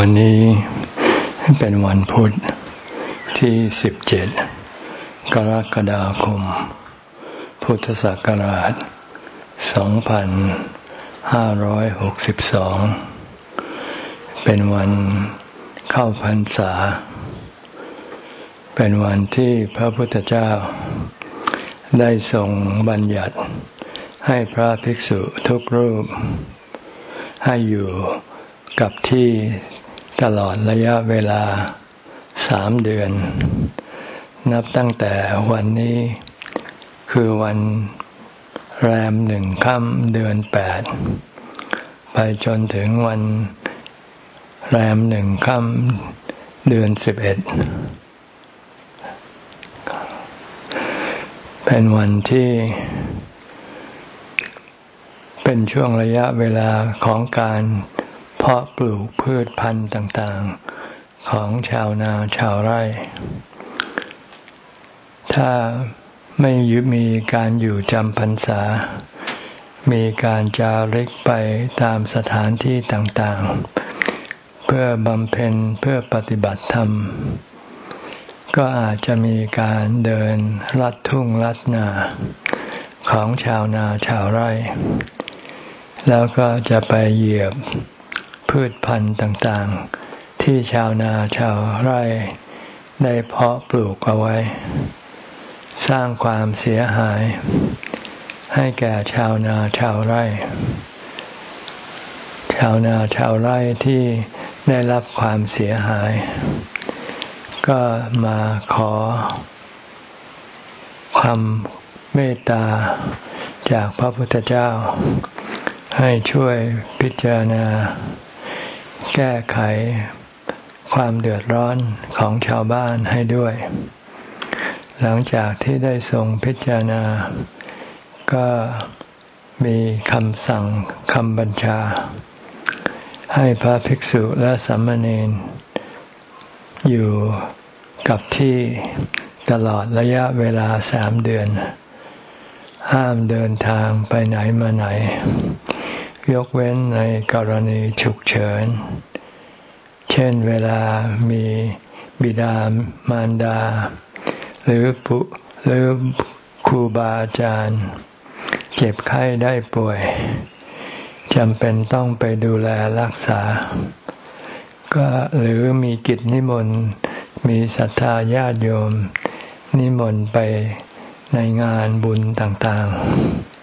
วันนี้เป็นวันพุทธที่สิบเจ็ดกรกฎาคม พุทธศักราชสองพันห้าร้อยหกสิบสองเป็นวันเข้าพรรษา เป็นวันที่พระพุทธเจ้า ได้ทรงบัญญัติ ให้พระภิกษุทุกรูป ให้อยู่กับที่ ตลอดระยะเวลาสามเดือน นับตั้งแต่วันนี้คือวันแรมหนึ่งค่ำเดือนแปดไปจนถึงวันแรมหนึ่งค่ำเดือนสิบเอ็ดเป็นวันที่เป็นช่วงระยะเวลาของการ เพาะปลูกพืชพันธุ์ต่างๆ ของชาวนาชาวไร่ ถ้าไม่ยุมีการอยู่จำพรรษา มีการจาริกไปตามสถานที่ต่างๆ เพื่อบำเพ็ญเพื่อปฏิบัติธรรม ก็อาจจะมีการเดินลัดทุ่งลัดนาของชาวนาชาวไร่ แล้วก็จะไปเหยียบ พืชพันธุ์ต่างๆ ที่ชาวนาชาวไร่ได้เพาะปลูกเอาไว้ สร้างความเสียหาย ให้แก่ชาวนาชาวไร่ ชาวนาชาวไร่ที่ได้รับความเสียหาย ก็มาขอความเมตตาจากพระพุทธเจ้า ให้ช่วยพิจารณา แก้ไขความเดือดร้อนของชาวบ้านให้ด้วย หลังจากที่ได้ทรงพิจารณา ก็มีคำสั่งคำบัญชา ให้พระภิกษุและสามเณรอยู่กับที่ตลอดระยะเวลาสามเดือน ห้ามเดินทางไปไหนมาไหน ยกเว้นในกรณีฉุกเฉิน เช่นเวลามีบิดามารดา หรือปุหรือครูบาอาจารย์ เจ็บไข้ได้ป่วยจำเป็นต้องไปดูแลรักษา ก็หรือมีกิจนิมนต์มีศรัทธาญาติโยม นิมนต์ไปในงานบุญต่างๆ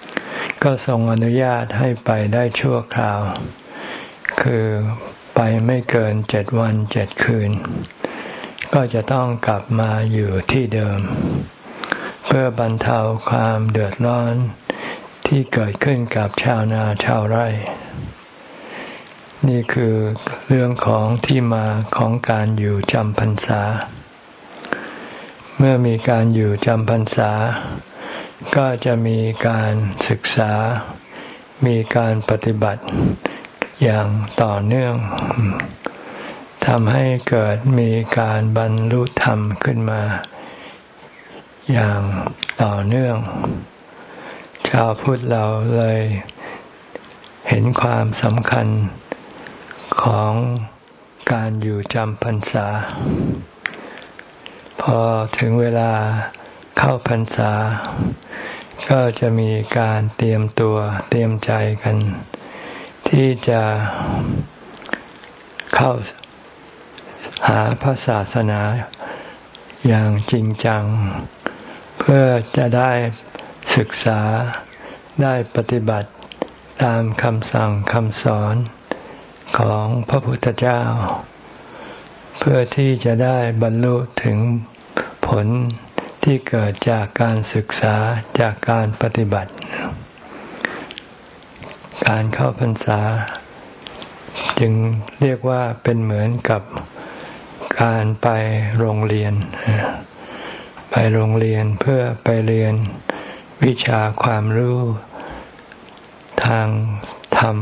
ก็ทรงอนุญาตให้ไปได้ชั่วคราว คือไปไม่เกินเจ็ดวันเจ็ดคืน ก็จะต้องกลับมาอยู่ที่เดิม เพื่อบรรเทาความเดือดร้อนที่เกิดขึ้นกับชาวนาชาวไร่ นี่คือเรื่องของที่มาของการอยู่จำพรรษา เมื่อมีการอยู่จำพรรษา ก็จะมีการศึกษา มีการปฏิบัติอย่างต่อเนื่องทำให้เกิดมีการบรรลุธรรมขึ้นมา อย่างต่อเนื่อง ชาวพุทธเราเลยเห็นความสำคัญของการอยู่จำพรรษา พอถึงเวลา เข้าพรรษา ก็จะมีการเตรียมตัวเตรียมใจกัน ที่จะเข้าหาพระศาสนาอย่างจริงจัง เพื่อจะได้ศึกษาได้ปฏิบัติตามคำสั่งคำสอนของพระพุทธเจ้า เพื่อที่จะได้บรรลุถึงผล ที่เกิดจากการศึกษาจากการปฏิบัติ การเข้าพรรษา จึงเรียกว่าเป็นเหมือนกับการไปโรงเรียน ไปโรงเรียนเพื่อไปเรียนวิชาความรู้ทางธรรม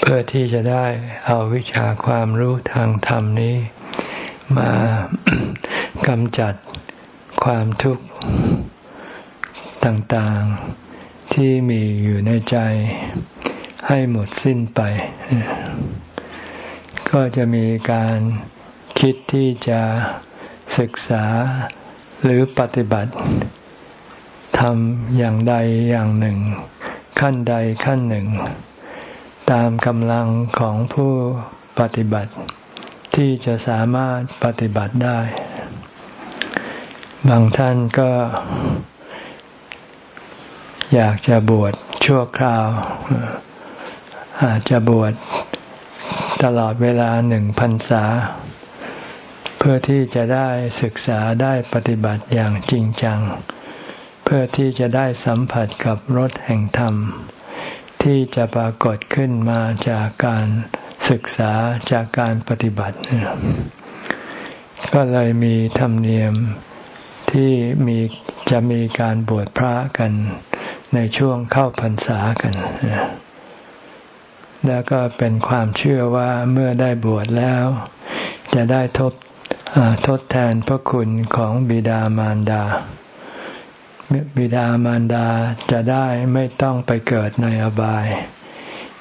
เพื่อที่จะได้เอาวิชาความรู้ทางธรรมนี้ มากำจัด ความทุกข์ต่างๆที่มีอยู่ในใจให้หมดสิ้นไป ก็จะมีการคิดที่จะศึกษาหรือปฏิบัติทำอย่างใดอย่างหนึ่ง ขั้นใดขั้นหนึ่ง ตามกำลังของผู้ปฏิบัติ ที่จะสามารถปฏิบัติได้ บางท่านก็อยากจะบวชชั่วคราว อาจจะบวชตลอดเวลาหนึ่งพรรษา เพื่อที่จะได้ศึกษาได้ปฏิบัติอย่างจริงจัง เพื่อที่จะได้สัมผัสกับรสแห่งธรรม ที่จะปรากฏขึ้นมาจากการศึกษาจากการปฏิบัติ ก็เลยมีธรรมเนียม ที่มีจะมีการบวชพระกันในช่วงเข้าพรรษากัน แล้วก็เป็นความเชื่อว่าเมื่อได้บวชแล้ว จะได้ทบทดแทนพระคุณของบิดามารดา บิดามารดาจะได้ไม่ต้องไปเกิดในอบาย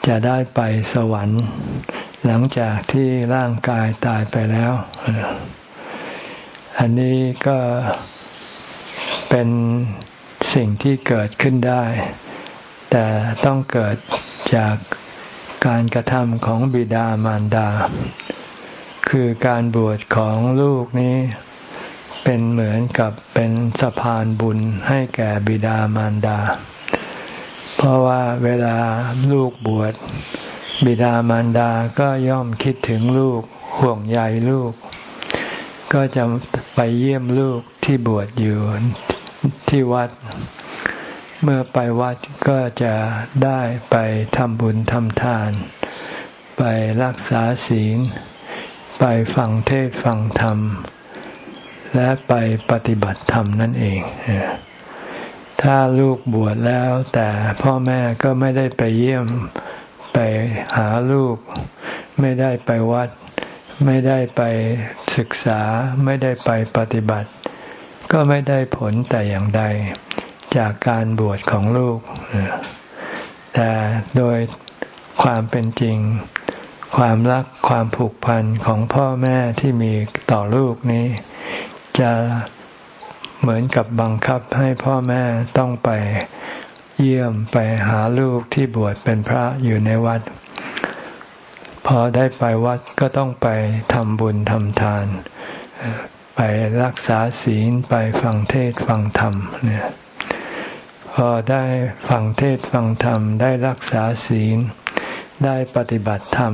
จะได้ไปสวรรค์ หลังจากที่ร่างกายตายไปแล้ว อันนี้ก็เป็นสิ่งที่เกิดขึ้นได้ แต่ต้องเกิดจากการกระทำของบิดามารดา คือการบวชของลูกนี้ เป็นเหมือนกับเป็นสะพานบุญให้แก่บิดามารดา เพราะว่าเวลาลูกบวชบิดามารดาก็ย่อมคิดถึงลูกห่วงใยลูก ก็จะไปเยี่ยมลูกที่บวชอยู่ที่วัด เมื่อไปวัดก็จะได้ไปทำบุญทำทาน ไปรักษาศีล ไปฟังเทศฟังธรรม และไปปฏิบัติธรรมนั่นเอง ถ้าลูกบวชแล้ว แต่พ่อแม่ก็ไม่ได้ไปเยี่ยมไปหาลูก ไม่ได้ไปวัด ไม่ได้ไปศึกษาไม่ได้ไปปฏิบัติ ก็ไม่ได้ผลแต่อย่างใด จากการบวชของลูก แต่โดยความเป็นจริง ความรักความผูกพันของพ่อแม่ที่มีต่อลูกนี้ จะเหมือนกับบังคับให้พ่อแม่ต้องไปเยี่ยมไปหาลูกที่บวชเป็นพระอยู่ในวัด พอได้ไปวัดก็ต้องไปทำบุญทำทาน ไปรักษาศีลไปฟังเทศฟังธรรมเนี่ยพอได้ฟังเทศฟังธรรมได้รักษาศีล ได้ปฏิบัติธรรม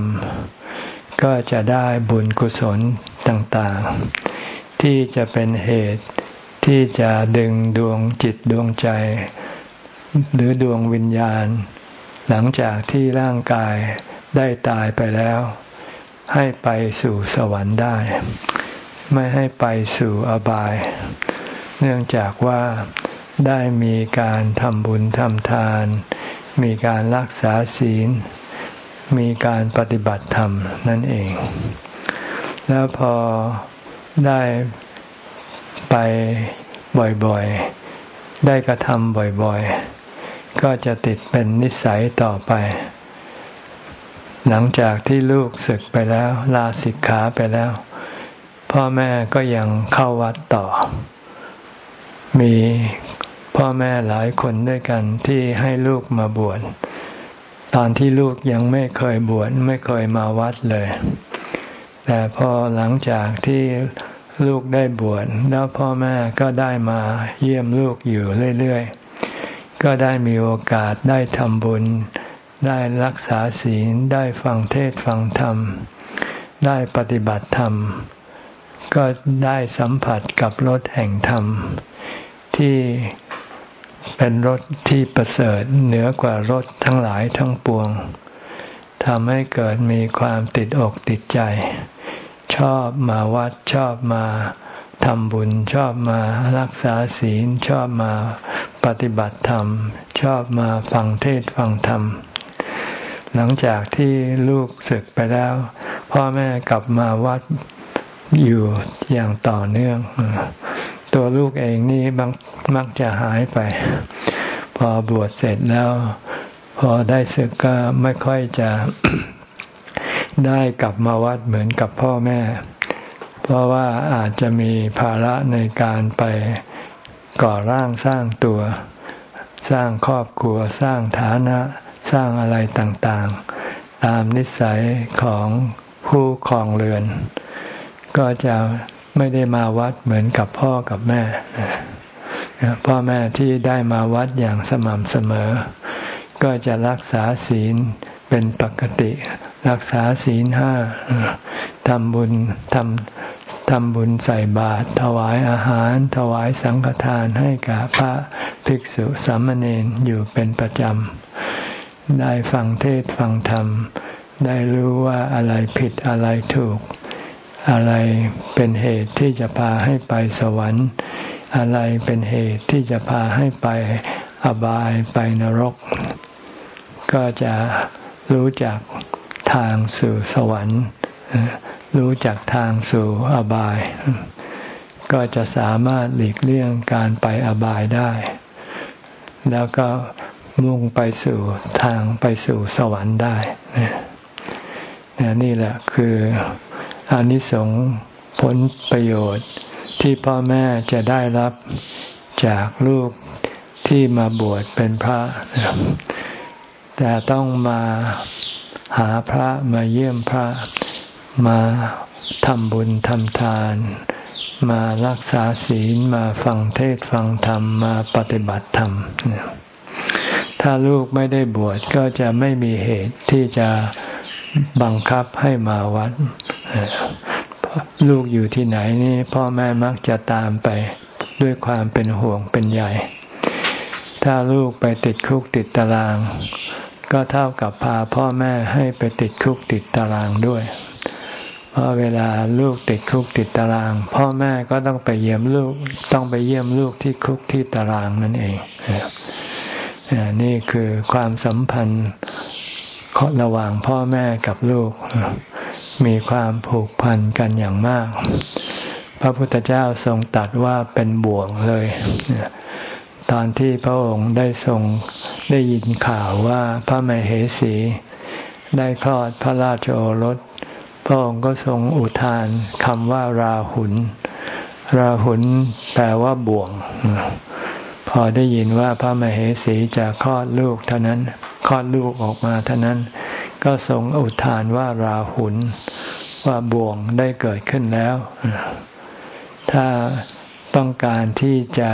ก็จะได้บุญกุศลต่างๆ ที่จะเป็นเหตุที่จะดึงดวงจิตดวงใจ หรือดวงวิญญาณ หลังจากที่ร่างกายได้ตายไปแล้ว ให้ไปสู่สวรรค์ได้ ไม่ให้ไปสู่อบาย เนื่องจากว่าได้มีการทำบุญทำทาน มีการรักษาศีล มีการปฏิบัติธรรมนั่นเอง แล้วพอได้ไปบ่อยๆ ได้กระทำบ่อยๆ ก็จะติดเป็นนิสัยต่อไป หลังจากที่ลูกศึกไปแล้ว ลาสิกขาไปแล้ว พ่อแม่ก็ยังเข้าวัดต่อ มีพ่อแม่หลายคนด้วยกันที่ให้ลูกมาบวชตอนที่ลูกยังไม่เคยบวชไม่เคยมาวัดเลย แต่พอหลังจากที่ลูกได้บวชแล้วพ่อแม่ก็ได้มาเยี่ยมลูกอยู่เรื่อยๆ ก็ได้มีโอกาสได้ทำบุญ ได้รักษาศีล ได้ฟังเทศฟังธรรม ได้ปฏิบัติธรรม ก็ได้สัมผัสกับรถแห่งธรรม ที่เป็นรถที่ประเสริฐเหนือกว่ารถทั้งหลายทั้งปวงทำให้เกิดมีความติดอกติดใจ ชอบมาวัดชอบมา ทำบุญชอบมารักษาศีลชอบมาปฏิบัติธรรม ชอบมาฟังเทศฟังธรรม หลังจากที่ลูกศึกไปแล้ว พ่อแม่กลับมาวัดอยู่อย่างต่อเนื่อง ตัวลูกเองนี่มักจะหายไป พอบวชเสร็จแล้ว พอได้ศึกก็ไม่ค่อยจะได้กลับมาวัดเหมือนกับพ่อแม่ ราะว่าอาจจะมีภาระในการไปก่อร่างสร้างตัว สร้างครอบครัวสร้างฐานะสร้างอะไรต่างๆ ตามนิสัยของผู้ครองเรือน ก็จะไม่ได้มาวัดเหมือนกับพ่อกับแม่ พ่อแม่ที่ได้มาวัดอย่างสม่ำเสมอ ก็จะรักษาศีล เป็นปกติ รักษาศีลห้าทำบุญทำทำบุญใส่บาตรถวายอาหาร ถวายสังฆทานให้กับพระภิกษุสามเณรอยู่เป็นประจำ ได้ฟังเทศฟังธรรม ได้รู้ว่าอะไรผิดอะไรถูก อะไรเป็นเหตุที่จะพาให้ไปสวรรค์ อะไรเป็นเหตุที่จะพาให้ไปอบายไปนรก ก็จะ รู้จักทางสู่สวรรค์ รู้จักทางสู่อบาย ก็จะสามารถหลีกเลี่ยงการไปอบายได้ แล้วก็มุ่งไปสู่ทางไปสู่สวรรค์ได้นี่แหละคืออานิสงส์ผลประโยชน์ที่พ่อแม่จะได้รับจากลูกที่มาบวชเป็นพระ แต่ต้องมาหาพระมาเยี่ยมพระมาทำบุญทำทาน มารักษาศีลมาฟังเทศฟังธรรมมาปฏิบัติธรรม ถ้าลูกไม่ได้บวชก็จะไม่มีเหตุที่จะบังคับให้มาวัด ลูกอยู่ที่ไหนนี่พ่อแม่มักจะตามไปด้วยความเป็นห่วงเป็นใย ถ้าลูกไปติดคุกติดตาราง ก็เท่ากับพาพ่อแม่ให้ไปติดคุกติดตารางด้วย เพราะเวลาลูกติดคุกติดตาราง พ่อแม่ก็ต้องไปเยี่ยมลูกต้องไปเยี่ยมลูกที่คุกที่ตารางนั่นเองนี่คือความสัมพันธ์ระหว่างพ่อแม่กับลูก มีความผูกพันกันอย่างมาก พระพุทธเจ้าทรงตัดว่าเป็นบ่วงเลย ตอนที่พระองค์ได้ทรงได้ยินข่าวว่าพระมเหสี ได้คลอดพระราชโอรส พระองค์ก็ทรงอุทานคำว่าราหุนราหุนแปลว่าบ่วง พอได้ยินว่าพระมเหสีจะคลอดลูกเท่านั้นคลอดลูกออกมาเท่านั้น ก็ทรงอุทานว่าราหุลว่าบ่วงได้เกิดขึ้นแล้ว ถ้าต้องการที่จะ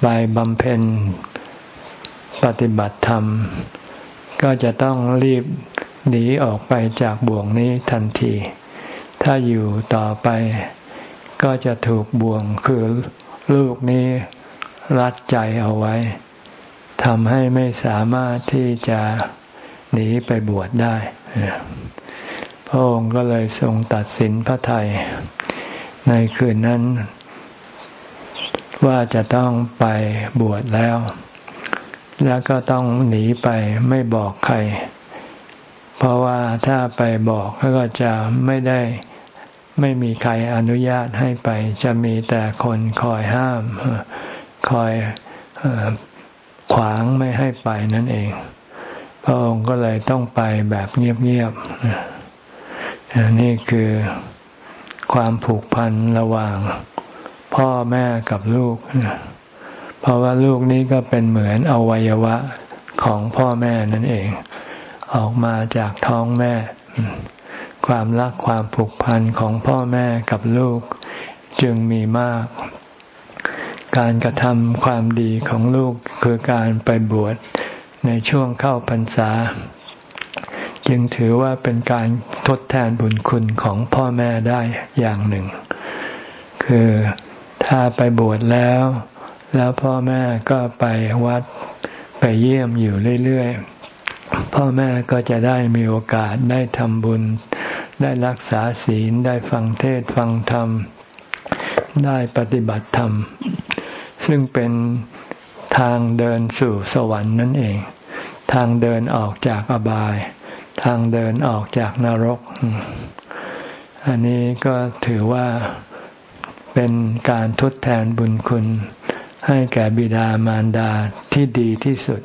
ไปบำเพ็ญปฏิบัติธรรม ก็จะต้องรีบหนีออกไปจากบ่วงนี้ทันที ถ้าอยู่ต่อไป ก็จะถูกบ่วงคือลูกนี้รัดใจเอาไว้ทำให้ไม่สามารถที่จะหนีไปบวชได้ พระองค์ก็เลยทรงตัดสินพระไทย ในคืนนั้น ว่าจะต้องไปบวชแล้ว แล้วก็ต้องหนีไปไม่บอกใคร เพราะว่าถ้าไปบอกก็จะไม่ได้ไม่มีใครอนุญาตให้ไป จะมีแต่คนคอยห้าม คอยขวางไม่ให้ไปนั่นเอง พระองค์ก็เลยต้องไปแบบเงียบๆนี่คือความผูกพันระหว่าง พ่อแม่กับลูก เพราะว่าลูกนี้ก็เป็นเหมือนอวัยวะของพ่อแม่นั่นเอง ออกมาจากท้องแม่ ความรักความผูกพันของพ่อแม่กับลูกจึงมีมาก การกระทำความดีของลูกคือการไปบวชในช่วงเข้าพรรษา จึงถือว่าเป็นการทดแทนบุญคุณของพ่อแม่ได้อย่างหนึ่ง คือ ถ้าไปบวชแล้ว แล้วพ่อแม่ก็ไปวัดไปเยี่ยมอยู่เรื่อยๆ พ่อแม่ก็จะได้มีโอกาสได้ทำบุญ ได้รักษาศีลได้ฟังเทศฟังธรรม ได้ปฏิบัติธรรม ซึ่งเป็นทางเดินสู่สวรรค์นั่นเอง ทางเดินออกจากอบาย ทางเดินออกจากนรก อันนี้ก็ถือว่า เป็นการทดแทนบุญคุณ ให้แก่บิดามารดาที่ดีที่สุด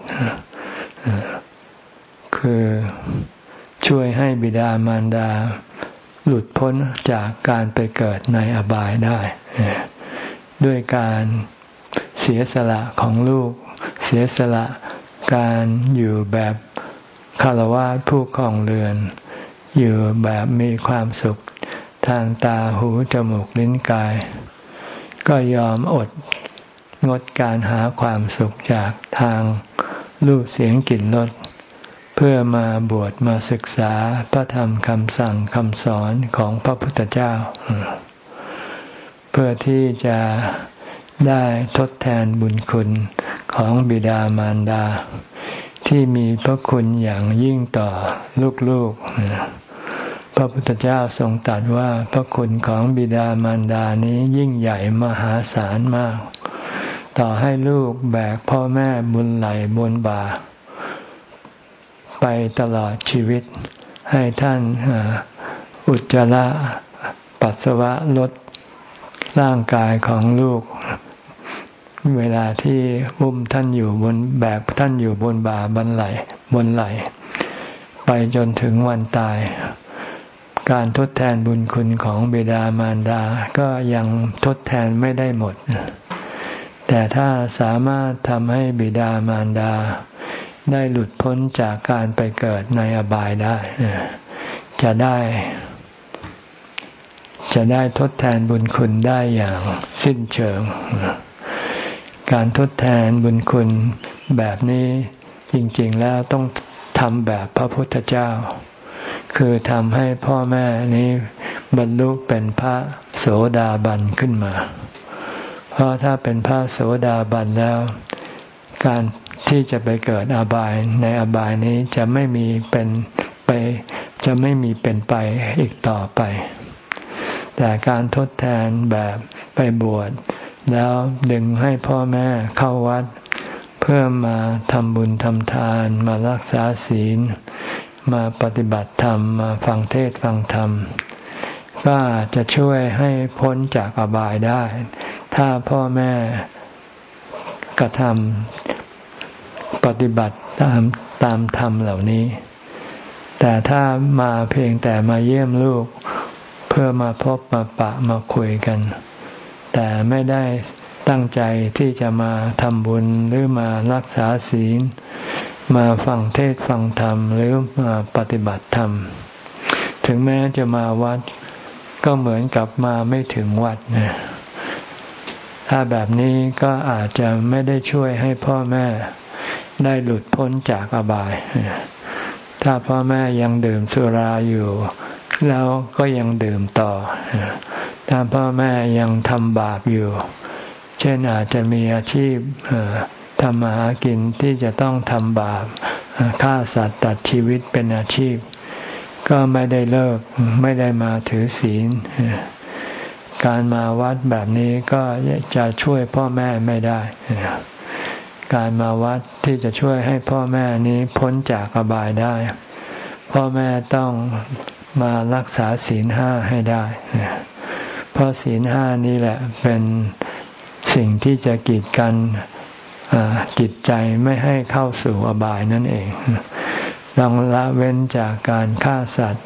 คือช่วยให้บิดามารดา หลุดพ้นจากการไปเกิดในอบายได้ ด้วยการเสียสละของลูก เสียสละการอยู่แบบคารวะผู้ครองเรือน อยู่แบบมีความสุข ทางตาหูจมูกลิ้นกาย ก็ยอมอดงดการหาความสุขจากทางรูปเสียงกลิ่นรสเพื่อมาบวชมาศึกษาพระธรรมคำสั่งคำสอนของพระพุทธเจ้า เพื่อที่จะได้ทดแทนบุญคุณของบิดามารดา ที่มีพระคุณอย่างยิ่งต่อลูกๆ พระพุทธเจ้าทรงตรัสว่าพระคุณของบิดามารดานี้ยิ่งใหญ่มหาศาลมาก ต่อให้ลูกแบกพ่อแม่บุญไหลบุญบา ไปตลอดชีวิต ให้ท่านอุจจาระปัสสาวะลดร่างกายของลูก เวลาที่บุ้มท่านอยู่บนแบกท่านอยู่บนบาบนไหลบนไหล ไปจนถึงวันตาย การทดแทนบุญคุณของบิดามารดา ก็ยังทดแทนไม่ได้หมด แต่ถ้าสามารถทำให้บิดามารดา ได้หลุดพ้นจากการไปเกิดในอบายได้ จะได้ จะได้ทดแทนบุญคุณได้อย่างสิ้นเชิง การทดแทนบุญคุณแบบนี้จริง ๆ แล้วต้องทำแบบพระพุทธเจ้า คือทำให้พ่อแม่นี้บรรลุเป็นพระโสดาบันขึ้นมา เพราะถ้าเป็นพระโสดาบันแล้ว การที่จะไปเกิดอบายในอบายนี้จะไม่มีเป็นไป จะไม่มีเป็นไปอีกต่อไป แต่การทดแทนแบบไปบวชแล้วดึงให้พ่อแม่เข้าวัด เพื่อมาทำบุญทำทานมารักษาศีล มาปฏิบัติธรรมมาฟังเทศฟังธรรม ก็จะช่วยให้พ้นจากอบายได้ ถ้าพ่อแม่กระทำปฏิบัติตามตามธรรมเหล่านี้ แต่ถ้ามาเพียงแต่มาเยี่ยมลูก เพื่อมาพบมาปะมาคุยกัน แต่ไม่ได้ตั้งใจที่จะมาทำบุญหรือมารักษาศีล มาฟังเทศฟังธรรม หรือมาปฏิบัติธรรม ถึงแม้จะมาวัด ก็เหมือนกับมาไม่ถึงวัดนะถ้าแบบนี้ก็อาจจะไม่ได้ช่วยให้พ่อแม่ได้หลุดพ้นจากอบาย ถ้าพ่อแม่ยังดื่มสุราอยู่ แล้วก็ยังดื่มต่อ ถ้าพ่อแม่ยังทำบาปอยู่ เช่นอาจจะมีอาชีพ ทำมาหากินที่จะต้องทำบาปฆ่าสัตว์ตัดชีวิตเป็นอาชีพ ก็ไม่ได้เลิกไม่ได้มาถือศีล การมาวัดแบบนี้ก็จะช่วยพ่อแม่ไม่ได้ การมาวัดที่จะช่วยให้พ่อแม่นี้พ้นจากอบายได้ พ่อแม่ต้องมารักษาศีลห้าให้ได้ เพราะศีลห้านี้แหละเป็นสิ่งที่จะกีดกัน จิตใจไม่ให้เข้าสู่อบายนั่นเองต้องละเว้นจากการฆ่าสัตว์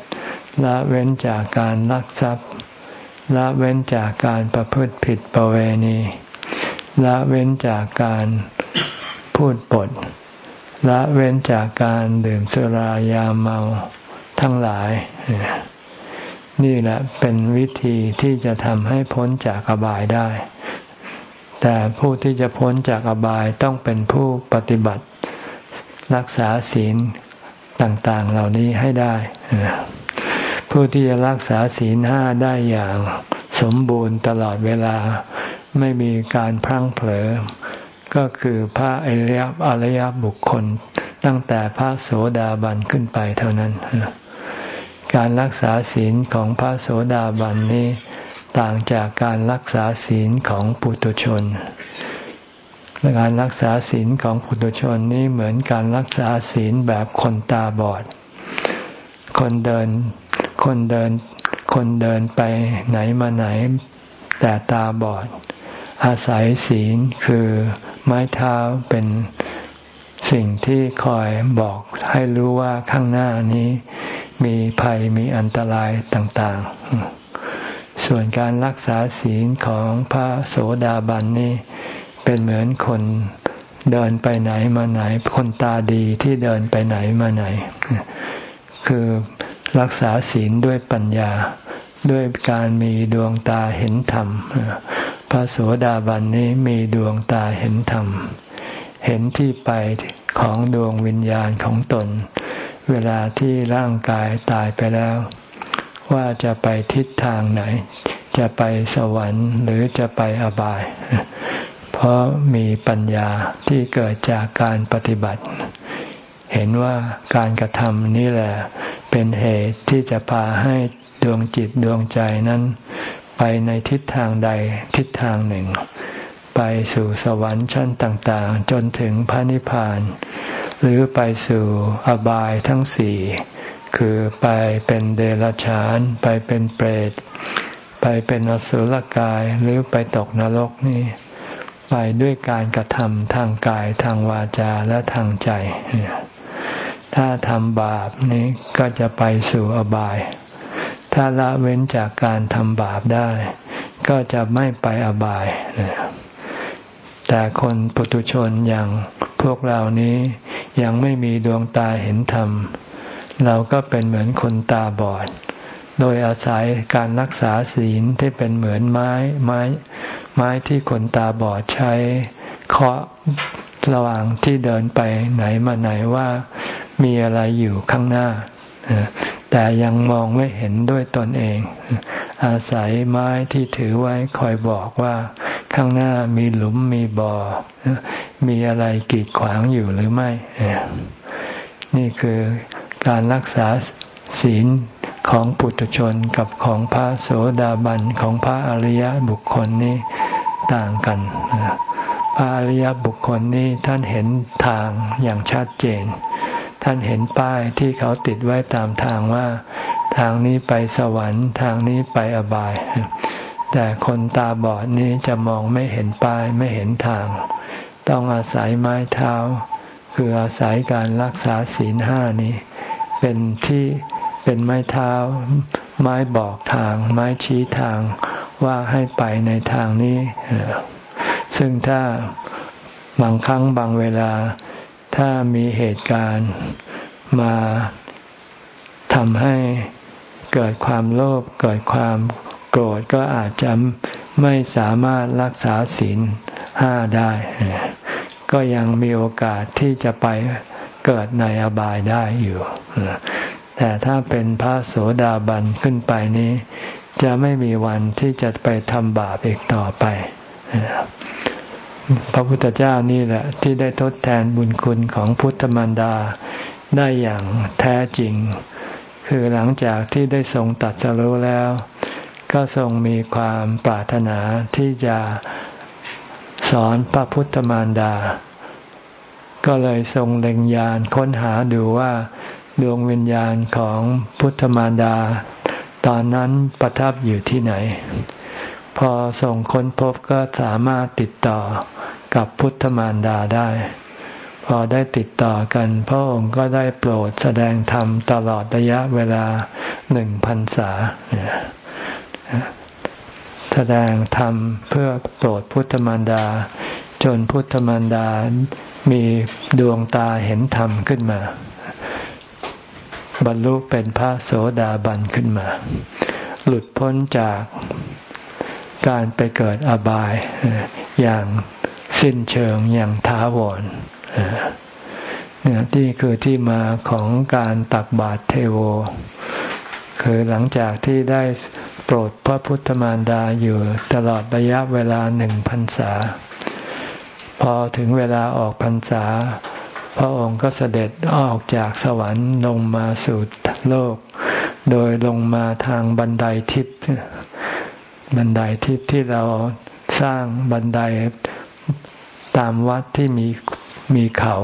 ละเว้นจากการลักทรัพย์ ละเว้นจากการประพฤติผิดประเวณี ละเว้นจากการพูดปด ละเว้นจากการดื่มสุรายาเมาทั้งหลาย นี่แหละเป็นวิธีที่จะทำให้พ้นจากอบายได้ แต่ผู้ที่จะพ้นจากอบายต้องเป็นผู้ปฏิบัติ รักษาศีลต่าง ๆ เหล่านี้ให้ได้ ผู้ที่จะรักษาศีลห้าได้อย่างสมบูรณ์ตลอดเวลาไม่มีการพลั้งเผลอ ก็คือพระอริยอริยบุคคล ตั้งแต่พระโสดาบันขึ้นไปเท่านั้น การรักษาศีลของพระโสดาบันนี้ ต่างจากการรักษาศีลของปุถุชน การรักษาศีลของปุถุชนนี้เหมือนการรักษาศีลแบบคนตาบอด คนเดิน คนเดิน คนเดินไปไหนมาไหน แต่ตาบอด อาศัยศีลคือไม้เท้าเป็นสิ่งที่คอยบอกให้รู้ว่าข้างหน้านี้มีภัยมีอันตรายต่าง ๆ ส่วนการรักษาศีลของพระโสดาบันนี่เป็นเหมือนคนเดินไปไหนมาไหน คนตาดีที่เดินไปไหนมาไหน คือรักษาศีลด้วยปัญญา ด้วยการมีดวงตาเห็นธรรม พระโสดาบันนี้มีดวงตาเห็นธรรม เห็นที่ไปของดวงวิญญาณของตน เวลาที่ร่างกายตายไปแล้ว ว่าจะไปทิศทางไหน จะไปสวรรค์หรือจะไปอบาย เพราะมีปัญญาที่เกิดจากการปฏิบัติ เห็นว่าการกระทำนี้แหละ เป็นเหตุที่จะพาให้ดวงจิตดวงใจนั้น ไปในทิศทางใดทิศทางหนึ่ง ไปสู่สวรรค์ชั้นต่าง ๆ จนถึงพระนิพพาน หรือไปสู่อบายทั้งสี่ คือไปเป็นเดรัจฉาน ไปเป็นเปรต ไปเป็นอสุรกายหรือไปตกนรกนี่ ไปด้วยการกระทำทางกายทางวาจาและทางใจ ถ้าทำบาปนี้ก็จะไปสู่อบาย ถ้าละเว้นจากการทำบาปได้ ก็จะไม่ไปอบาย แต่คนปุถุชนอย่างพวกเรานี้ยังไม่มีดวงตาเห็นธรรม เราก็เป็นเหมือนคนตาบอด โดยอาศัยการรักษาศีลที่เป็นเหมือนไม้ไม้ ไม้ที่คนตาบอดใช้เคาะระหว่างที่เดินไปไหนมาไหนว่ามีอะไรอยู่ข้างหน้า แต่ยังมองไม่เห็นด้วยตนเอง อาศัยไม้ที่ถือไว้คอยบอกว่าข้างหน้ามีหลุมมีบ่อ มีอะไรกีดขวางอยู่หรือไม่ นี่คือ การรักษาศีลของปุถุชนกับของพระโสดาบันของพระอริยบุคคลนี้ต่างกัน พระอริยบุคคลนี้ท่านเห็นทางอย่างชัดเจน ท่านเห็นป้ายที่เขาติดไว้ตามทางว่า ทางนี้ไปสวรรค์ ทางนี้ไปอบาย แต่คนตาบอดนี้จะมองไม่เห็นป้ายไม่เห็นทาง ต้องอาศัยไม้เท้า คืออาศัยการรักษาศีลห้านี้ เป็นที่เป็นไม้เท้า ไม้บอกทาง ไม้ชี้ทางว่าให้ไปในทางนี้ ซึ่งถ้าบางครั้งบางเวลา ถ้ามีเหตุการณ์มาทำให้เกิดความโลภเกิดความโกรธก็อาจจะไม่สามารถรักษาศีลห้าได้ ก็ยังมีโอกาสที่จะไป เกิดในอบายได้อยู่ แต่ถ้าเป็นพระโสดาบันขึ้นไปนี้ จะไม่มีวันที่จะไปทำบาปอีกต่อไป พระพุทธเจ้านี่แหละ ที่ได้ทดแทนบุญคุณของพุทธมารดาได้อย่างแท้จริง คือหลังจากที่ได้ทรงตัดสรู้แล้ว ก็ทรงมีความปรารถนาที่จะสอนพระพุทธมารดา ก็เลยทรงเล็งยานค้นหาดูว่าดวงวิญญาณของพุทธมารดา ตอนนั้นประทับอยู่ที่ไหน พอส่งค้นพบก็สามารถติดต่อกับพุทธมารดาได้ พอได้ติดต่อกัน พระองค์ก็ได้โปรดแสดงธรรมตลอดระยะเวลาหนึ่งพันษา แสดงธรรมเพื่อโปรดพุทธมารดา จนพุทธมารดา มีดวงตาเห็นธรรมขึ้นมา บรรลุเป็นพระโสดาบันขึ้นมา หลุดพ้นจากการไปเกิดอบายอย่างสิ้นเชิงอย่างท้าวรเนี่ยที่คือที่มาของการตักบาตรเทโว คือหลังจากที่ได้โปรดพระพุทธมารดาอยู่ตลอดระยะเวลาหนึ่งพรรษา พอถึงเวลาออกพรรษา พระองค์ก็เสด็จออกจากสวรรค์ลงมาสู่โลก โดยลงมาทางบันไดทิพย์บันไดทิพย์ที่เราสร้างบันไดตามวัดที่มีมีเขา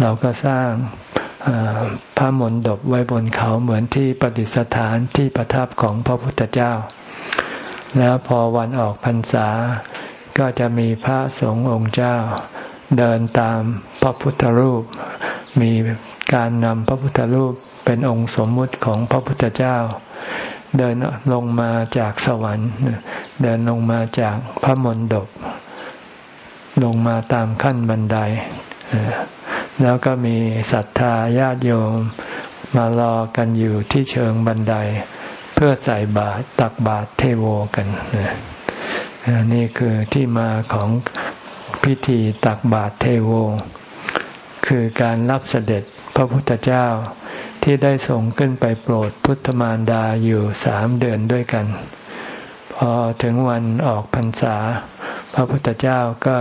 เราก็สร้างพระมณฑบไว้บนเขาเหมือนที่ปฏิสถานที่ประทับของพระพุทธเจ้า แล้วพอวันออกพรรษา ก็จะมีพระสงฆ์องค์เจ้า เดินตามพระพุทธรูป มีการนำพระพุทธรูปเป็นองค์สมมุติของพระพุทธเจ้า เดินลงมาจากสวรรค์ เดินลงมาจากพระมณฑปลงมาตามขั้นบันได แล้วก็มีศรัทธาญาติโยมมารอกันอยู่ที่เชิงบันได เพื่อใส่บาตรตักบาตรเทโวกัน นี่คือที่มาของพิธีตักบาตรเทโว คือการรับเสด็จพระพุทธเจ้าที่ได้ส่งขึ้นไปโปรดพุทธมารดาอยู่สามเดือนด้วยกัน พอถึงวันออกพรรษา พระพุทธเจ้าก็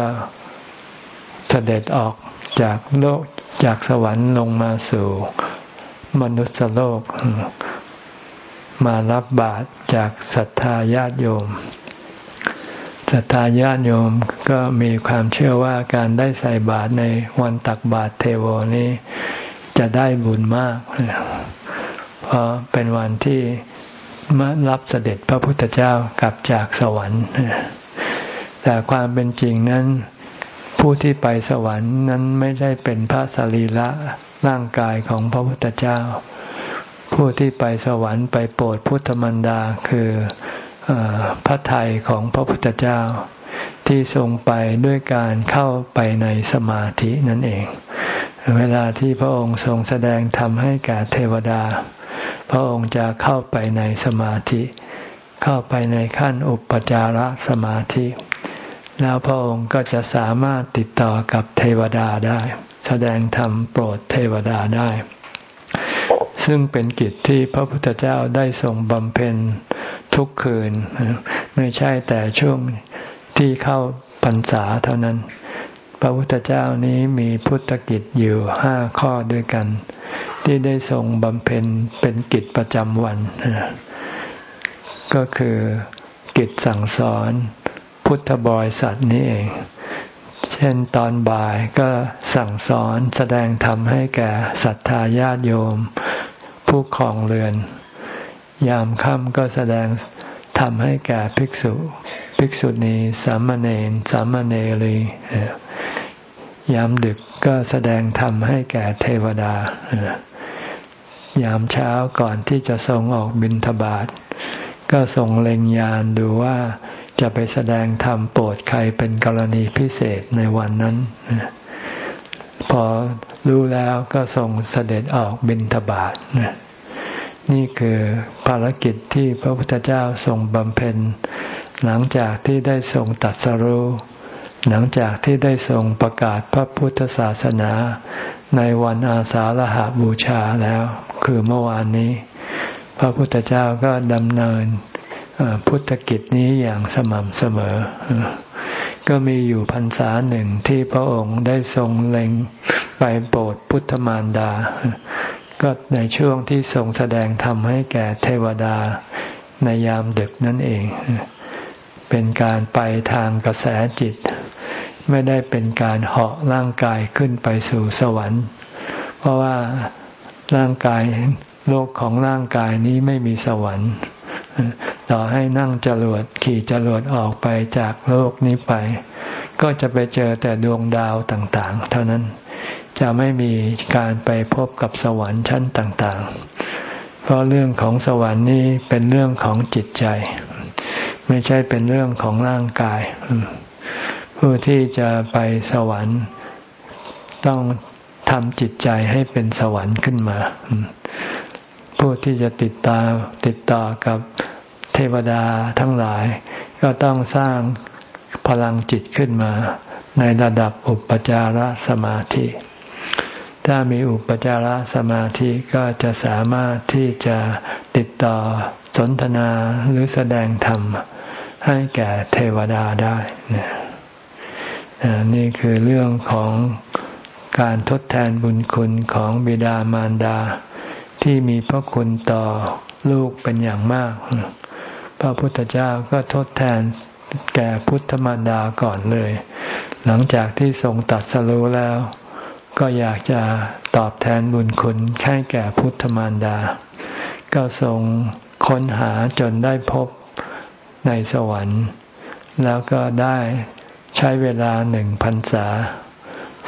เสด็จออกจากโลกจากสวรรค์ลงมาสู่มนุษย์โลก มารับบาตรจากศรัทธาญาติโยม ศรัทธาญาติโยมก็มีความเชื่อว่าการได้ใส่บาตรในวันตักบาตรเทโวนี้จะได้บุญมาก เพราะเป็นวันที่มารับเสด็จพระพุทธเจ้ากลับจากสวรรค์ แต่ความเป็นจริงนั้น ผู้ที่ไปสวรรค์นั้นไม่ได้เป็นพระสรีระร่างกายของพระพุทธเจ้า ผู้ที่ไปสวรรค์ไปโปรดพุทธมันดาคือ พระทัยของพระพุทธเจ้า ที่ทรงไปด้วยการเข้าไปในสมาธินั่นเอง เวลาที่พระองค์ทรงแสดงธรรมให้แก่เทวดา พระองค์จะเข้าไปในสมาธิ เข้าไปในขั้นอุปจารสมาธิ แล้วพระองค์ก็จะสามารถติดต่อกับเทวดาได้ แสดงธรรมโปรดเทวดาได้ซึ่งเป็นกิจที่พระพุทธเจ้าได้ทรงบำเพ็ญ ทุกคืน ไม่ใช่แต่ช่วงที่เข้าพรรษาเท่านั้น พระพุทธเจ้านี้มีพุทธกิจอยู่ห้าข้อด้วยกัน ที่ได้ทรงบำเพ็ญเป็นกิจประจำวัน ก็คือกิจสั่งสอนพุทธบริษัทนี้เอง เช่นตอนบ่ายก็สั่งสอนแสดงธรรมให้แก่ศรัทธาญาติโยม ผู้ครองเรือน ยามค่ำก็แสดงทำให้แก่ภิกษุ ภิกษุณีสามเณรสามเณรียามดึกก็แสดงธรรมให้แก่เทวดายามเช้าก่อนที่จะทรงออกบิณฑบาตก็ทรงเล็งยานดูว่าจะไปแสดงธรรมโปรดใครเป็นกรณีพิเศษในวันนั้น พอรู้แล้วก็ทรงเสด็จออกบิณฑบาตนี่ นี่คือภารกิจที่พระพุทธเจ้าทรงบำเพ็ญ หลังจากที่ได้ทรงตัดสรู้หลังจากที่ได้ทรงประกาศพระพุทธศาสนาในวันอาสาฬหาบูชาแล้ว คือเมื่อวานนี้ พระพุทธเจ้าก็ดำเนินพุทธกิจนี้อย่างสม่ำเสมอ ก็มีอยู่พรรษาหนึ่งที่พระองค์ได้ทรงเล็งไปโปรดพุทธมารดา ก็ในช่วงที่ทรงแสดงธรรมให้แก่เทวดาในยามดึกนั่นเอง เป็นการไปทางกระแสจิต ไม่ได้เป็นการเหาะร่างกายขึ้นไปสู่สวรรค์ เพราะว่าร่างกายโลกของร่างกายนี้ไม่มีสวรรค์ ต่อให้นั่งจรวดขี่จรวดออกไปจากโลกนี้ไป ก็จะไปเจอแต่ดวงดาวต่าง ๆ เท่านั้น จะไม่มีการไปพบกับสวรรค์ชั้นต่างๆ เพราะเรื่องของสวรรค์นี้เป็นเรื่องของจิตใจ ไม่ใช่เป็นเรื่องของร่างกาย ผู้ที่จะไปสวรรค์ต้องทำจิตใจให้เป็นสวรรค์ขึ้นมา ผู้ที่จะติดตามติดต่อกับเทวดาทั้งหลาย ก็ต้องสร้างพลังจิตขึ้นมา ในระดับอุปจารสมาธิ ถ้ามีอุปจารสมาธิก็จะสามารถที่จะติดต่อสนทนาหรือแสดงธรรม ให้แก่เทวดาได้นี่คือเรื่องของการทดแทนบุญคุณของบิดามารดา ที่มีพระคุณต่อลูกเป็นอย่างมาก พระพุทธเจ้าก็ทดแทนแก่พุทธมารดาก่อนเลย หลังจากที่ทรงตัดสรู้แล้ว ก็อยากจะตอบแทนบุญคุณแค่แก่พุทธมารดา ก็ทรงค้นหาจนได้พบในสวรรค์ แล้วก็ได้ใช้เวลาหนึ่งพรรษา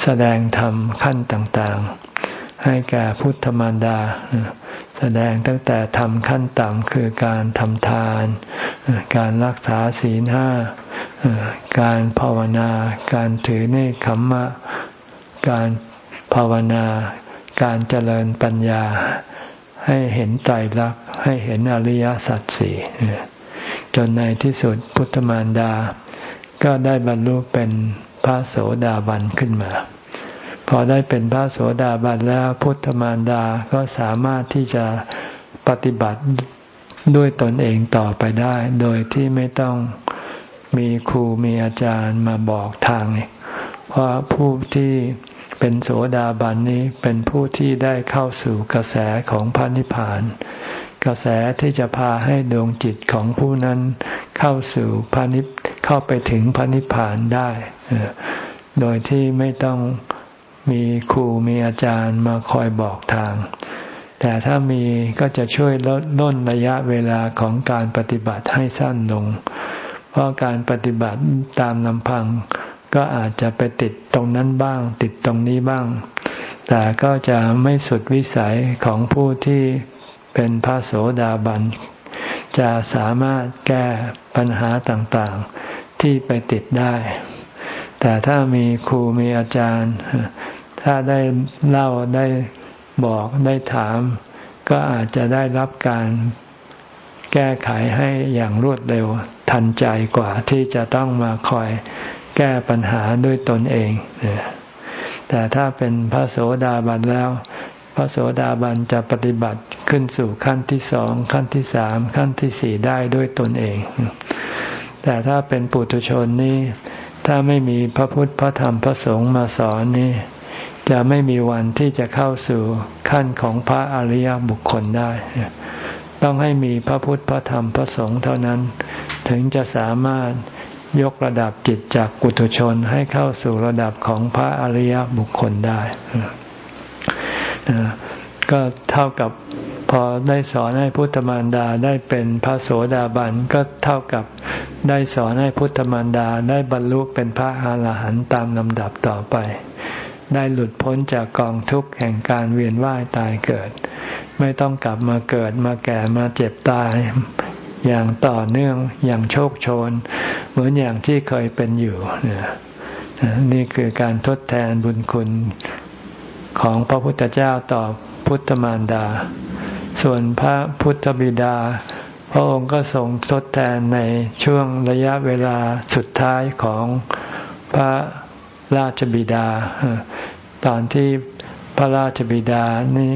แสดงธรรมขั้นต่างๆ ให้แก่พุทธมารดา แสดงตั้งแต่ทำขั้นต่ำคือการทำทาน การรักษาศีลห้า การภาวนา การถือเนคขมมะ การ ภาวนา การเจริญปัญญา ให้เห็นไตรลักษณ์ให้เห็นอริยสัจสี่จนในที่สุดพุทธมารดา ก็ได้บรรลุเป็นพระโสดาบันขึ้นมา พอได้เป็นพระโสดาบันแล้วพุทธมารดาก็สามารถที่จะปฏิบัติด้วยตนเองต่อไปได้ โดยที่ไม่ต้องมีครูมีอาจารย์มาบอกทางเพราะผู้ที่ เป็นโสดาบันนี้เป็นผู้ที่ได้เข้าสู่กระแสของพระนิพพาน กระแสที่จะพาให้ดวงจิตของผู้นั้นเข้าสู่พระนิพเข้าไปถึงพระนิพพานได้ โดยที่ไม่ต้องมีครูมีอาจารย์มาคอยบอกทาง แต่ถ้ามีก็จะช่วยลดล้นระยะเวลาของการปฏิบัติให้สั้นลง เพราะการปฏิบัติตามลำพัง ก็อาจจะไปติดตรงนั้นบ้าง ติดตรงนี้บ้าง แต่ก็จะไม่สุดวิสัยของผู้ที่เป็นพระโสดาบัน จะสามารถแก้ปัญหาต่างๆที่ไปติดได้ แต่ถ้ามีครูมีอาจารย์ ถ้าได้เล่าได้บอกได้ถาม ก็อาจจะได้รับการแก้ไขให้อย่างรวดเร็วทันใจกว่าที่จะต้องมาคอย แก้ปัญหาด้วยตนเองแต่ถ้าเป็นพระโสดาบันแล้ว พระโสดาบันจะปฏิบัติขึ้นสู่ขั้นที่สองขั้นที่สามขั้นที่สี่ได้ด้วยตนเอง แต่ถ้าเป็นปุถุชนนี่ถ้าไม่มีพระพุทธพระธรรมพระสงฆ์มาสอนนี่จะไม่มีวันที่จะเข้าสู่ขั้นของพระอริยบุคคลได้ ต้องให้มีพระพุทธพระธรรมพระสงฆ์เท่านั้น ถึงจะสามารถ ยกระดับจิตจากกุตุชนให้เข้าสู่ระดับของพระอริยบุคคลได้ ก็เท่ากับพอได้สอนให้พุทธมารดาได้เป็นพระโสดาบันก็เท่ากับได้สอนให้พุทธมารดาได้บรรลุเป็นพระอาหารหันต์ตามลำดับต่อไป ได้หลุดพ้นจากกองทุกข์แห่งการเวียนว่ายตายเกิด ไม่ต้องกลับมาเกิดมาแก่มาเจ็บตาย อย่างต่อเนื่องอย่างโชคโชน เหมือนอย่างที่เคยเป็นอยู่นี่คือการทดแทนบุญคุณของพระพุทธเจ้าต่อพุทธมารดา ส่วนพระพุทธบิดา พระองค์ก็ทรงทดแทนในช่วงระยะเวลาสุดท้ายของพระราชบิดา ตอนที่พระราชบิดานี้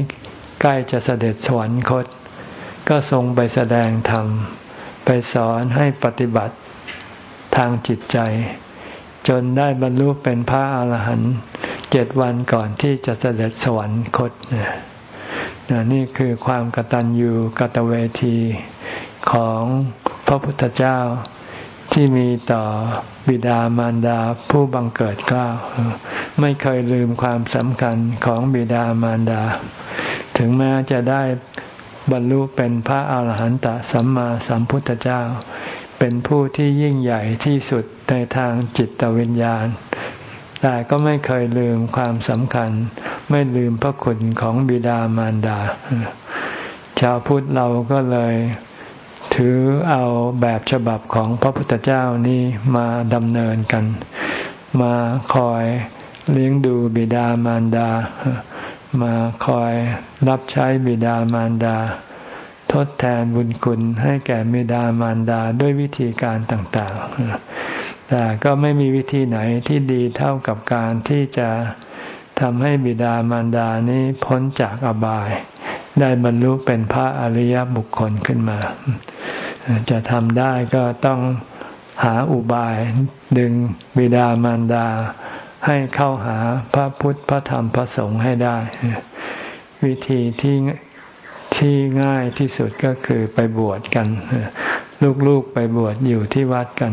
ใกล้จะเสด็จสวรรคต ก็ทรงไปแสดงธรรม ไปสอนให้ปฏิบัติทางจิตใจ จนได้บรรลุเป็นพระอาหารหันต์เจ็ดวันก่อนที่จะเสด็จสวรรคตนี่คือความกตัญญูกตเวทีของพระพุทธเจ้าที่มีต่อบิดามารดาผู้บังเกิดกล้าไม่เคยลืมความสำคัญของบิดามารดา ถึงแม้จะได้ บรรลุเป็นพระอาหารหันตสัมมาสัมพุทธเจ้า เป็นผู้ที่ยิ่งใหญ่ที่สุดในทางจิตวิญญาณ แต่ก็ไม่เคยลืมความสำคัญ ไม่ลืมพระคุณของบิดามารดา ชาวพุทธเราก็เลยถือเอาแบบฉบับของพระพุทธเจ้านี้มาดำเนินกัน มาคอยเลี้ยงดูบิดามารดา มาคอยรับใช้บิดามารดา ทดแทนบุญคุณให้แก่บิดามารดาด้วยวิธีการต่างๆ แต่ก็ไม่มีวิธีไหนที่ดีเท่ากับการที่จะทำให้บิดามารดานี้พ้นจากอบาย ได้บรรลุเป็นพระอริยบุคคลขึ้นมา จะทำได้ก็ต้องหาอุบายดึงบิดามารดา ให้เข้าหาพระพุทธพระธรรมพระสงฆ์ให้ได้ วิธีที่ที่ง่ายที่สุดก็คือไปบวชกัน ลูกๆไปบวชอยู่ที่วัดกัน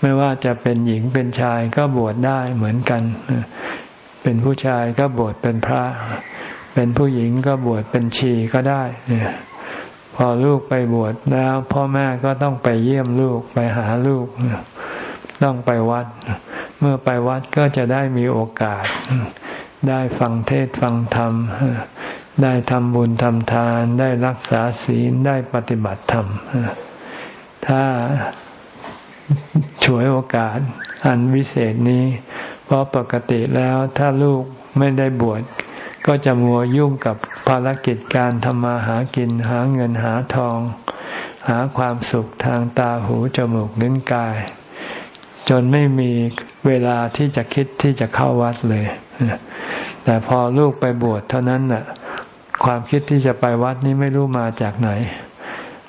ไม่ว่าจะเป็นหญิงเป็นชายก็บวชได้เหมือนกัน เป็นผู้ชายก็บวชเป็นพระ เป็นผู้หญิงก็บวชเป็นชีก็ได้พอลูกไปบวชแล้ว พ่อแม่ก็ต้องไปเยี่ยมลูกไปหาลูก ต้องไปวัด เมื่อไปวัดก็จะได้มีโอกาส ได้ฟังเทศฟังธรรม ได้ทำบุญทำทาน ได้รักษาศีลได้ปฏิบัติธรรม ถ้าฉวยโอกาสอันวิเศษนี้ เพราะปกติแล้วถ้าลูกไม่ได้บวชก็จะมัวยุ่งกับภารกิจการทำมาหากินหาเงินหาทอง หาความสุขทางตาหูจมูกลิ้นกาย จนไม่มีเวลาที่จะคิดที่จะเข้าวัดเลย แต่พอลูกไปบวชเท่านั้นน่ะ ความคิดที่จะไปวัดนี้ไม่รู้มาจากไหน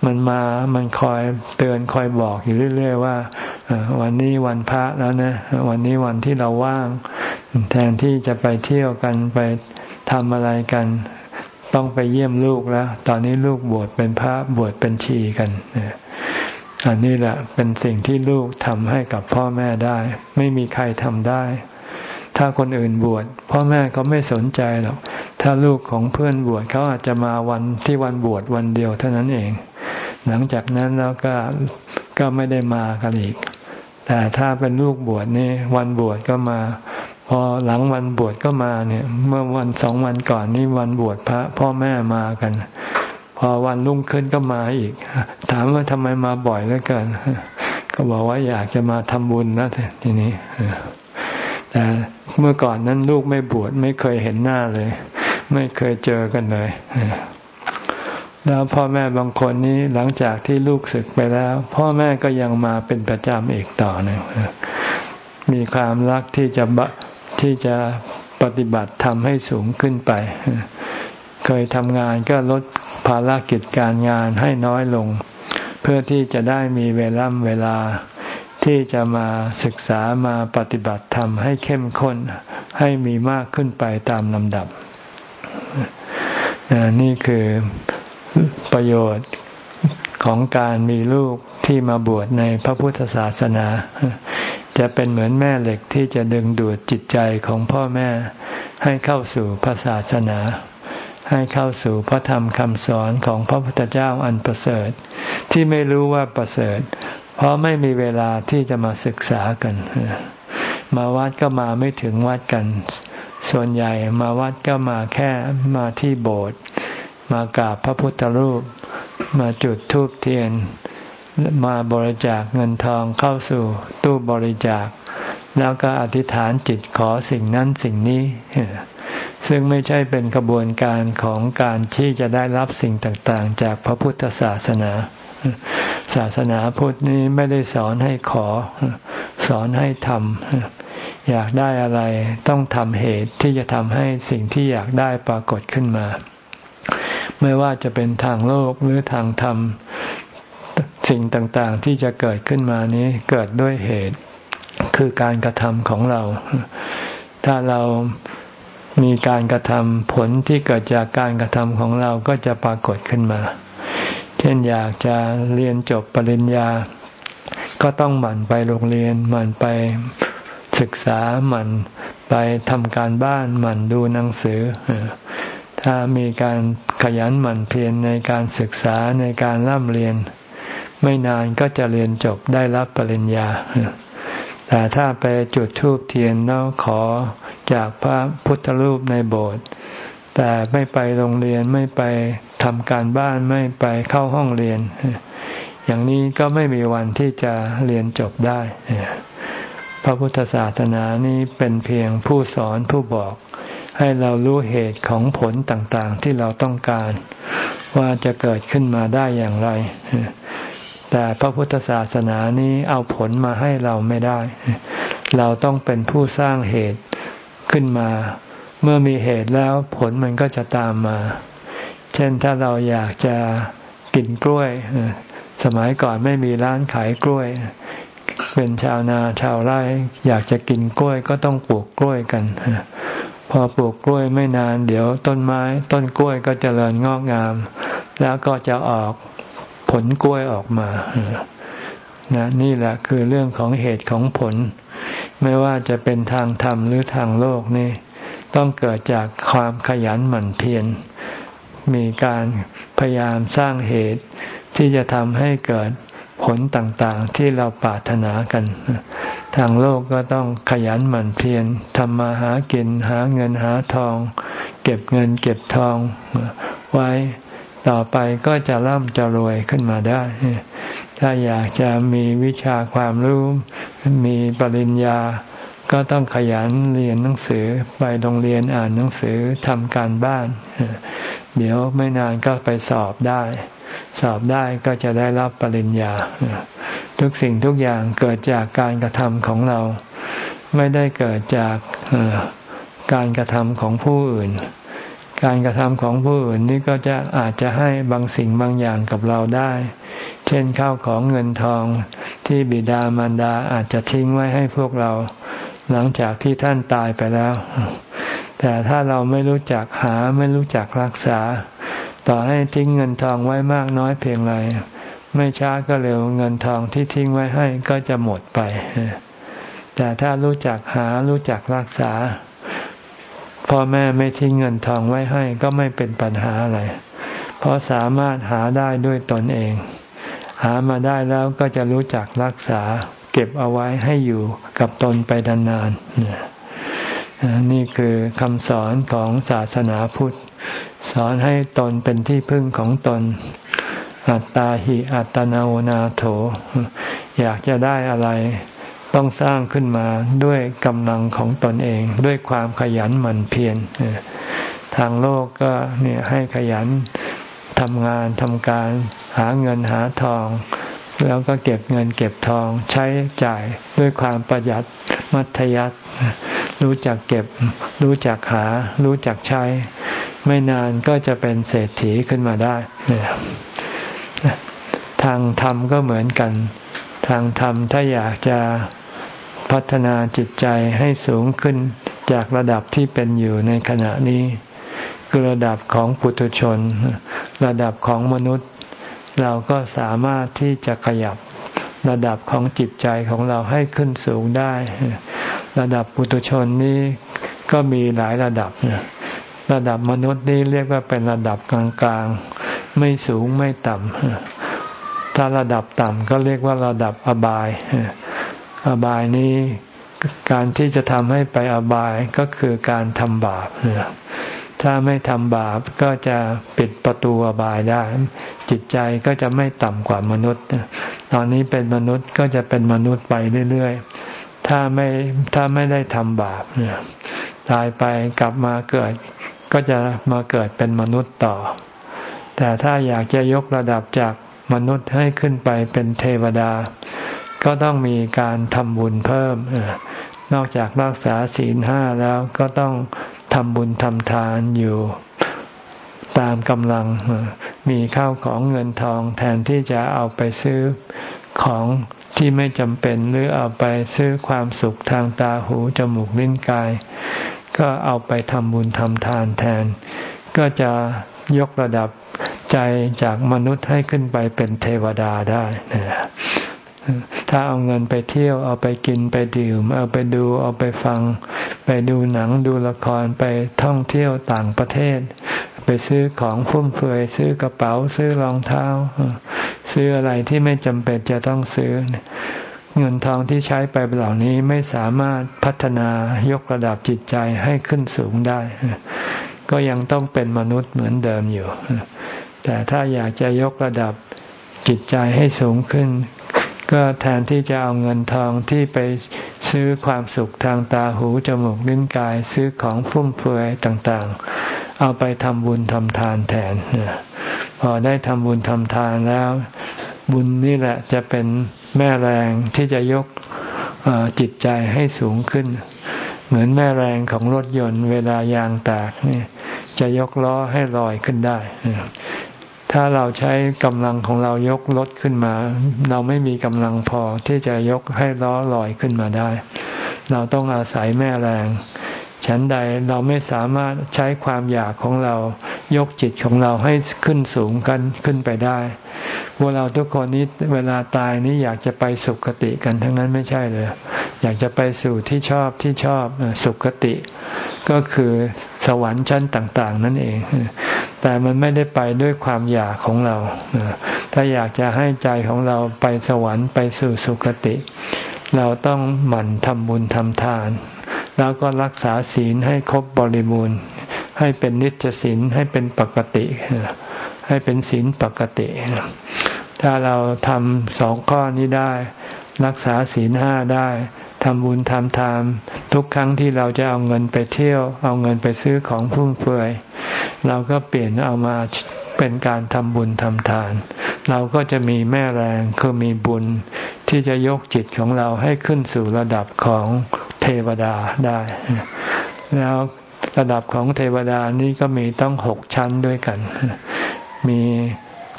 มันมา มันคอยเตือนคอยบอกอยู่เรื่อย ๆ ว่าวันนี้วันพระแล้วนะ วันนี้วันที่เราว่าง แทนที่จะไปเที่ยวกันไปทำอะไรกัน ต้องไปเยี่ยมลูกแล้ว ตอนนี้ลูกบวชเป็นพระบวชเป็นชีกัน อันนี้แหละเป็นสิ่งที่ลูกทำให้กับพ่อแม่ได้ ไม่มีใครทำได้ ถ้าคนอื่นบวชพ่อแม่เขาไม่สนใจหรอก ถ้าลูกของเพื่อนบวชเขาอาจจะมาวันที่วันบวชวันเดียวเท่านั้นเอง หลังจากนั้นแล้วก็ก็ไม่ได้มากันอีก แต่ถ้าเป็นลูกบวชนี่วันบวชก็มา พอหลังวันบวชก็มาเนี่ย เมื่อวันสองวันก่อนนี่วันบวชพระ พ่อแม่มากัน พอวันรุ่งขึ้นก็มาอีก ถามว่าทำไมมาบ่อยเหลือเกินก็บอกว่าอยากจะมาทำบุญนะทีนี้แต่เมื่อก่อนนั้นลูกไม่บวชไม่เคยเห็นหน้าเลย ไม่เคยเจอกันเลยแล้วพ่อแม่บางคนนี้หลังจากที่ลูกศึกไปแล้ว พ่อแม่ก็ยังมาเป็นประจำอีกต่อหนึ่งมีความรักที่จะที่จะปฏิบัติทำให้สูงขึ้นไป เคยทำงานก็ลด ภารกิจการงานให้น้อยลง เพื่อที่จะได้มีเวลาเวลาที่จะมาศึกษามาปฏิบัติธรรมให้เข้มข้นให้มีมากขึ้นไปตามลำดับ นี่คือประโยชน์ของการมีลูกที่มาบวชในพระพุทธศาสนา จะเป็นเหมือนแม่เหล็กที่จะดึงดูดจิตใจของพ่อแม่ให้เข้าสู่พระศาสนา ให้เข้าสู่พระธรรมคำสอนของพระพุทธเจ้าอันประเสริฐ ที่ไม่รู้ว่าประเสริฐ เพราะไม่มีเวลาที่จะมาศึกษากัน มาวัดก็มาไม่ถึงวัดกัน ส่วนใหญ่มาวัดก็มาแค่มาที่โบสถ์มากราบพระพุทธรูป มาจุดธูปเทียน มาบริจาคเงินทองเข้าสู่ตู้บริจาค แล้วก็อธิษฐานจิตขอสิ่งนั้นสิ่งนี้ ซึ่งไม่ใช่เป็นกระบวนการของการที่จะได้รับสิ่งต่างๆ จากพระพุทธศาสนา ศาสนาพุทธนี้ไม่ได้สอนให้ขอ สอนให้ทำอยากได้อะไรต้องทำเหตุที่จะทำให้สิ่งที่อยากได้ปรากฏขึ้นมา ไม่ว่าจะเป็นทางโลกหรือทางธรรม สิ่งต่างๆ ที่จะเกิดขึ้นมานี้เกิดด้วยเหตุ คือการกระทำของเรา ถ้าเรา มีการกระทำผลที่เกิดจากการกระทำของเราก็จะปรากฏขึ้นมา เช่นอยากจะเรียนจบปริญญา ก็ต้องหมั่นไปโรงเรียน หมั่นไปศึกษา หมั่นไปทำการบ้าน หมั่นดูหนังสือ ถ้ามีการขยันหมั่นเพียรในการศึกษาในการร่ำเรียน ไม่นานก็จะเรียนจบได้รับปริญญา แต่ถ้าไปจุดธูปเทียนแล้วขอจากพระพุทธรูปในโบสถ์แต่ไม่ไปโรงเรียนไม่ไปทำการบ้านไม่ไปเข้าห้องเรียน อย่างนี้ก็ไม่มีวันที่จะเรียนจบได้ พระพุทธศาสนานี้เป็นเพียงผู้สอนผู้บอก ให้เรารู้เหตุของผลต่างๆที่เราต้องการ ว่าจะเกิดขึ้นมาได้อย่างไร แต่พระพุทธศาสนานี้เอาผลมาให้เราไม่ได้ เราต้องเป็นผู้สร้างเหตุขึ้นมา เมื่อมีเหตุแล้วผลมันก็จะตามมา เช่นถ้าเราอยากจะกินกล้วย สมัยก่อนไม่มีร้านขายกล้วย เป็นชาวนาชาวไร่อยากจะกินกล้วยก็ต้องปลูกกล้วยกันพอปลูกกล้วยไม่นาน เดี๋ยวต้นไม้ ต้นกล้วยก็จเจริญงอกงาม แล้วก็จะออก ลกล้วยออกมานะนี่แหละคือเรื่องของเหตุของผล ไม่ว่าจะเป็นทางธรรมหรือทางโลกนี่ ต้องเกิดจากความขยันหมั่นเพียรมีการพยายามสร้างเหตุที่จะทำให้เกิดผลต่างๆที่เราปรารถนากัน ทางโลกก็ต้องขยันหมั่นเพียรทำมาหากินหาเงินหาทอง เก็บเงินเก็บทองไว้ ต่อไปก็จะร่ำจะรวยขึ้นมาได้ ถ้าอยากจะมีวิชาความรู้ มีปริญญา ก็ต้องขยันเรียนหนังสือ ไปโรงเรียนอ่านหนังสือทำการบ้าน เดี๋ยวไม่นานก็ไปสอบได้ สอบได้ก็จะได้รับปริญญา ทุกสิ่งทุกอย่างเกิดจากการกระทำของเรา ไม่ได้เกิดจากการกระทำของผู้อื่น การกระทำของผู้อื่นนี่ก็จะอาจจะให้บางสิ่งบางอย่างกับเราได้ เช่นข้าวของเงินทองที่บิดามารดาอาจจะทิ้งไว้ให้พวกเรา หลังจากที่ท่านตายไปแล้ว แต่ถ้าเราไม่รู้จักหาไม่รู้จักรักษา ต่อให้ทิ้งเงินทองไว้มากน้อยเพียงไรไม่ช้าก็เร็วเงินทองที่ทิ้งไว้ให้ก็จะหมดไป แต่ถ้ารู้จักหารู้จักรักษา พ่อแม่ไม่ทิ้งเงินทองไว้ให้ก็ไม่เป็นปัญหาอะไร เพราะสามารถหาได้ด้วยตนเอง หามาได้แล้วก็จะรู้จักรักษา เก็บเอาไว้ให้อยู่กับตนไปนานๆนี่คือคำสอนของศาสนาพุทธ สอนให้ตนเป็นที่พึ่งของตน อัตตาหิอัตโนนาโถ อยากจะได้อะไร ต้องสร้างขึ้นมาด้วยกำลังของตนเอง ด้วยความขยันหมั่นเพียรทางโลกก็เนี่ยให้ขยันทำงานทำการหาเงินหาทอง แล้วก็เก็บเงินเก็บทองใช้จ่ายด้วยความประหยัดมัธยัติรู้จักเก็บ รู้จักหา รู้จักใช้ ไม่นานก็จะเป็นเศรษฐีขึ้นมาได้ทางธรรมก็เหมือนกัน ทางธรรมถ้าอยากจะ พัฒนาจิตใจให้สูงขึ้นจากระดับที่เป็นอยู่ในขณะนี้ คือระดับของปุถุชน ระดับของมนุษย์ เราก็สามารถที่จะขยับระดับของจิตใจของเราให้ขึ้นสูงได้ ระดับปุถุชนนี้ก็มีหลายระดับ ระดับมนุษย์นี่เรียกว่าเป็นระดับกลางๆ ไม่สูงไม่ต่ำถ้าระดับต่ำก็เรียกว่าระดับอบาย อบายนี้การที่จะทำให้ไปอบายก็คือการทำบาปถ้าไม่ทำบาปก็จะปิดประตูอบายได้ จิตใจก็จะไม่ต่ำกว่ามนุษย์ ตอนนี้เป็นมนุษย์ก็จะเป็นมนุษย์ไปเรื่อยๆ ถ้าไม่ถ้าไม่ได้ทำบาปเนี่ยตายไปกลับมาเกิด ก็จะมาเกิดเป็นมนุษย์ต่อ แต่ถ้าอยากจะยกระดับจากมนุษย์ให้ขึ้นไปเป็นเทวดา ก็ต้องมีการทำบุญเพิ่ม นอกจากรักษาศีลห้าแล้วก็ต้องทำบุญทำทานอยู่ตามกำลัง มีข้าวของเงินทองแทนที่จะเอาไปซื้อของที่ไม่จำเป็นหรือเอาไปซื้อความสุขทางตาหูจมูกลิ้นกาย ก็เอาไปทำบุญทำทานแทน ก็จะยกระดับใจจากมนุษย์ให้ขึ้นไปเป็นเทวดาได้นะ ถ้าเอาเงินไปเที่ยวเอาไปกินไปดื่ม เอาไปดูเอาไปฟัง ไปดูหนังดูละครไปท่องเที่ยวต่างประเทศ ไปซื้อของฟุ่มเฟือยซื้อกระเป๋าซื้อรองเท้า ซื้ออะไรที่ไม่จำเป็นจะต้องซื้อ เงินทองที่ใช้ไปเหล่านี้ไม่สามารถพัฒนายกระดับจิตใจให้ขึ้นสูงได้ ก็ยังต้องเป็นมนุษย์เหมือนเดิมอยู่ แต่ถ้าอยากจะยกระดับจิตใจให้สูงขึ้น ก็แทนที่จะเอาเงินทองที่ไปซื้อความสุขทางตาหูจมูกลิ้นกายซื้อของฟุ่มเฟือยต่างๆ เอาไปทำบุญทำทานแทนพอได้ทำบุญทำทานแล้ว บุญนี่แหละจะเป็นแม่แรงที่จะยกจิตใจให้สูงขึ้น เหมือนแม่แรงของรถยนต์เวลายางแตกนี่จะยกล้อให้ลอยขึ้นได้ ถ้าเราใช้กำลังของเรายกรถขึ้นมา เราไม่มีกำลังพอที่จะยกให้ล้อลอยขึ้นมาได้ เราต้องอาศัยแม่แรง ฉันใดเราไม่สามารถใช้ความอยากของเรายกจิตของเราให้ขึ้นสูงกันขึ้นไปได้ พวกเราทุกคนนี้เวลาตายนี้อยากจะไปสุคติกันทั้งนั้นไม่ใช่เลย อยากจะไปสู่ที่ชอบที่ชอบสุคติ ก็คือสวรรค์ชั้นต่าง ๆ นั่นเอง แต่มันไม่ได้ไปด้วยความอยากของเรา ถ้าอยากจะให้ใจของเราไปสวรรค์ไปสู่สุคติ เราต้องหมั่นทำบุญทำทาน แล้วก็รักษาศีลให้ครบบริบูรณ์ให้เป็นนิจศีลให้เป็นปกติ ให้เป็นศีลปกติ ถ้าเราทำสองข้อนี้ได้ รักษาศีลห้าได้ทำบุญทำทานทุกครั้งที่เราจะเอาเงินไปเที่ยว เอาเงินไปซื้อของฟุ่มเฟือย เราก็เปลี่ยนเอามาเป็นการทำบุญทำทาน เราก็จะมีแม่แรงคือมีบุญที่จะยกจิตของเราให้ขึ้นสู่ระดับของเทวดาได้ แล้วระดับของเทวดานี้ก็มีต้องหกชั้นด้วยกัน มี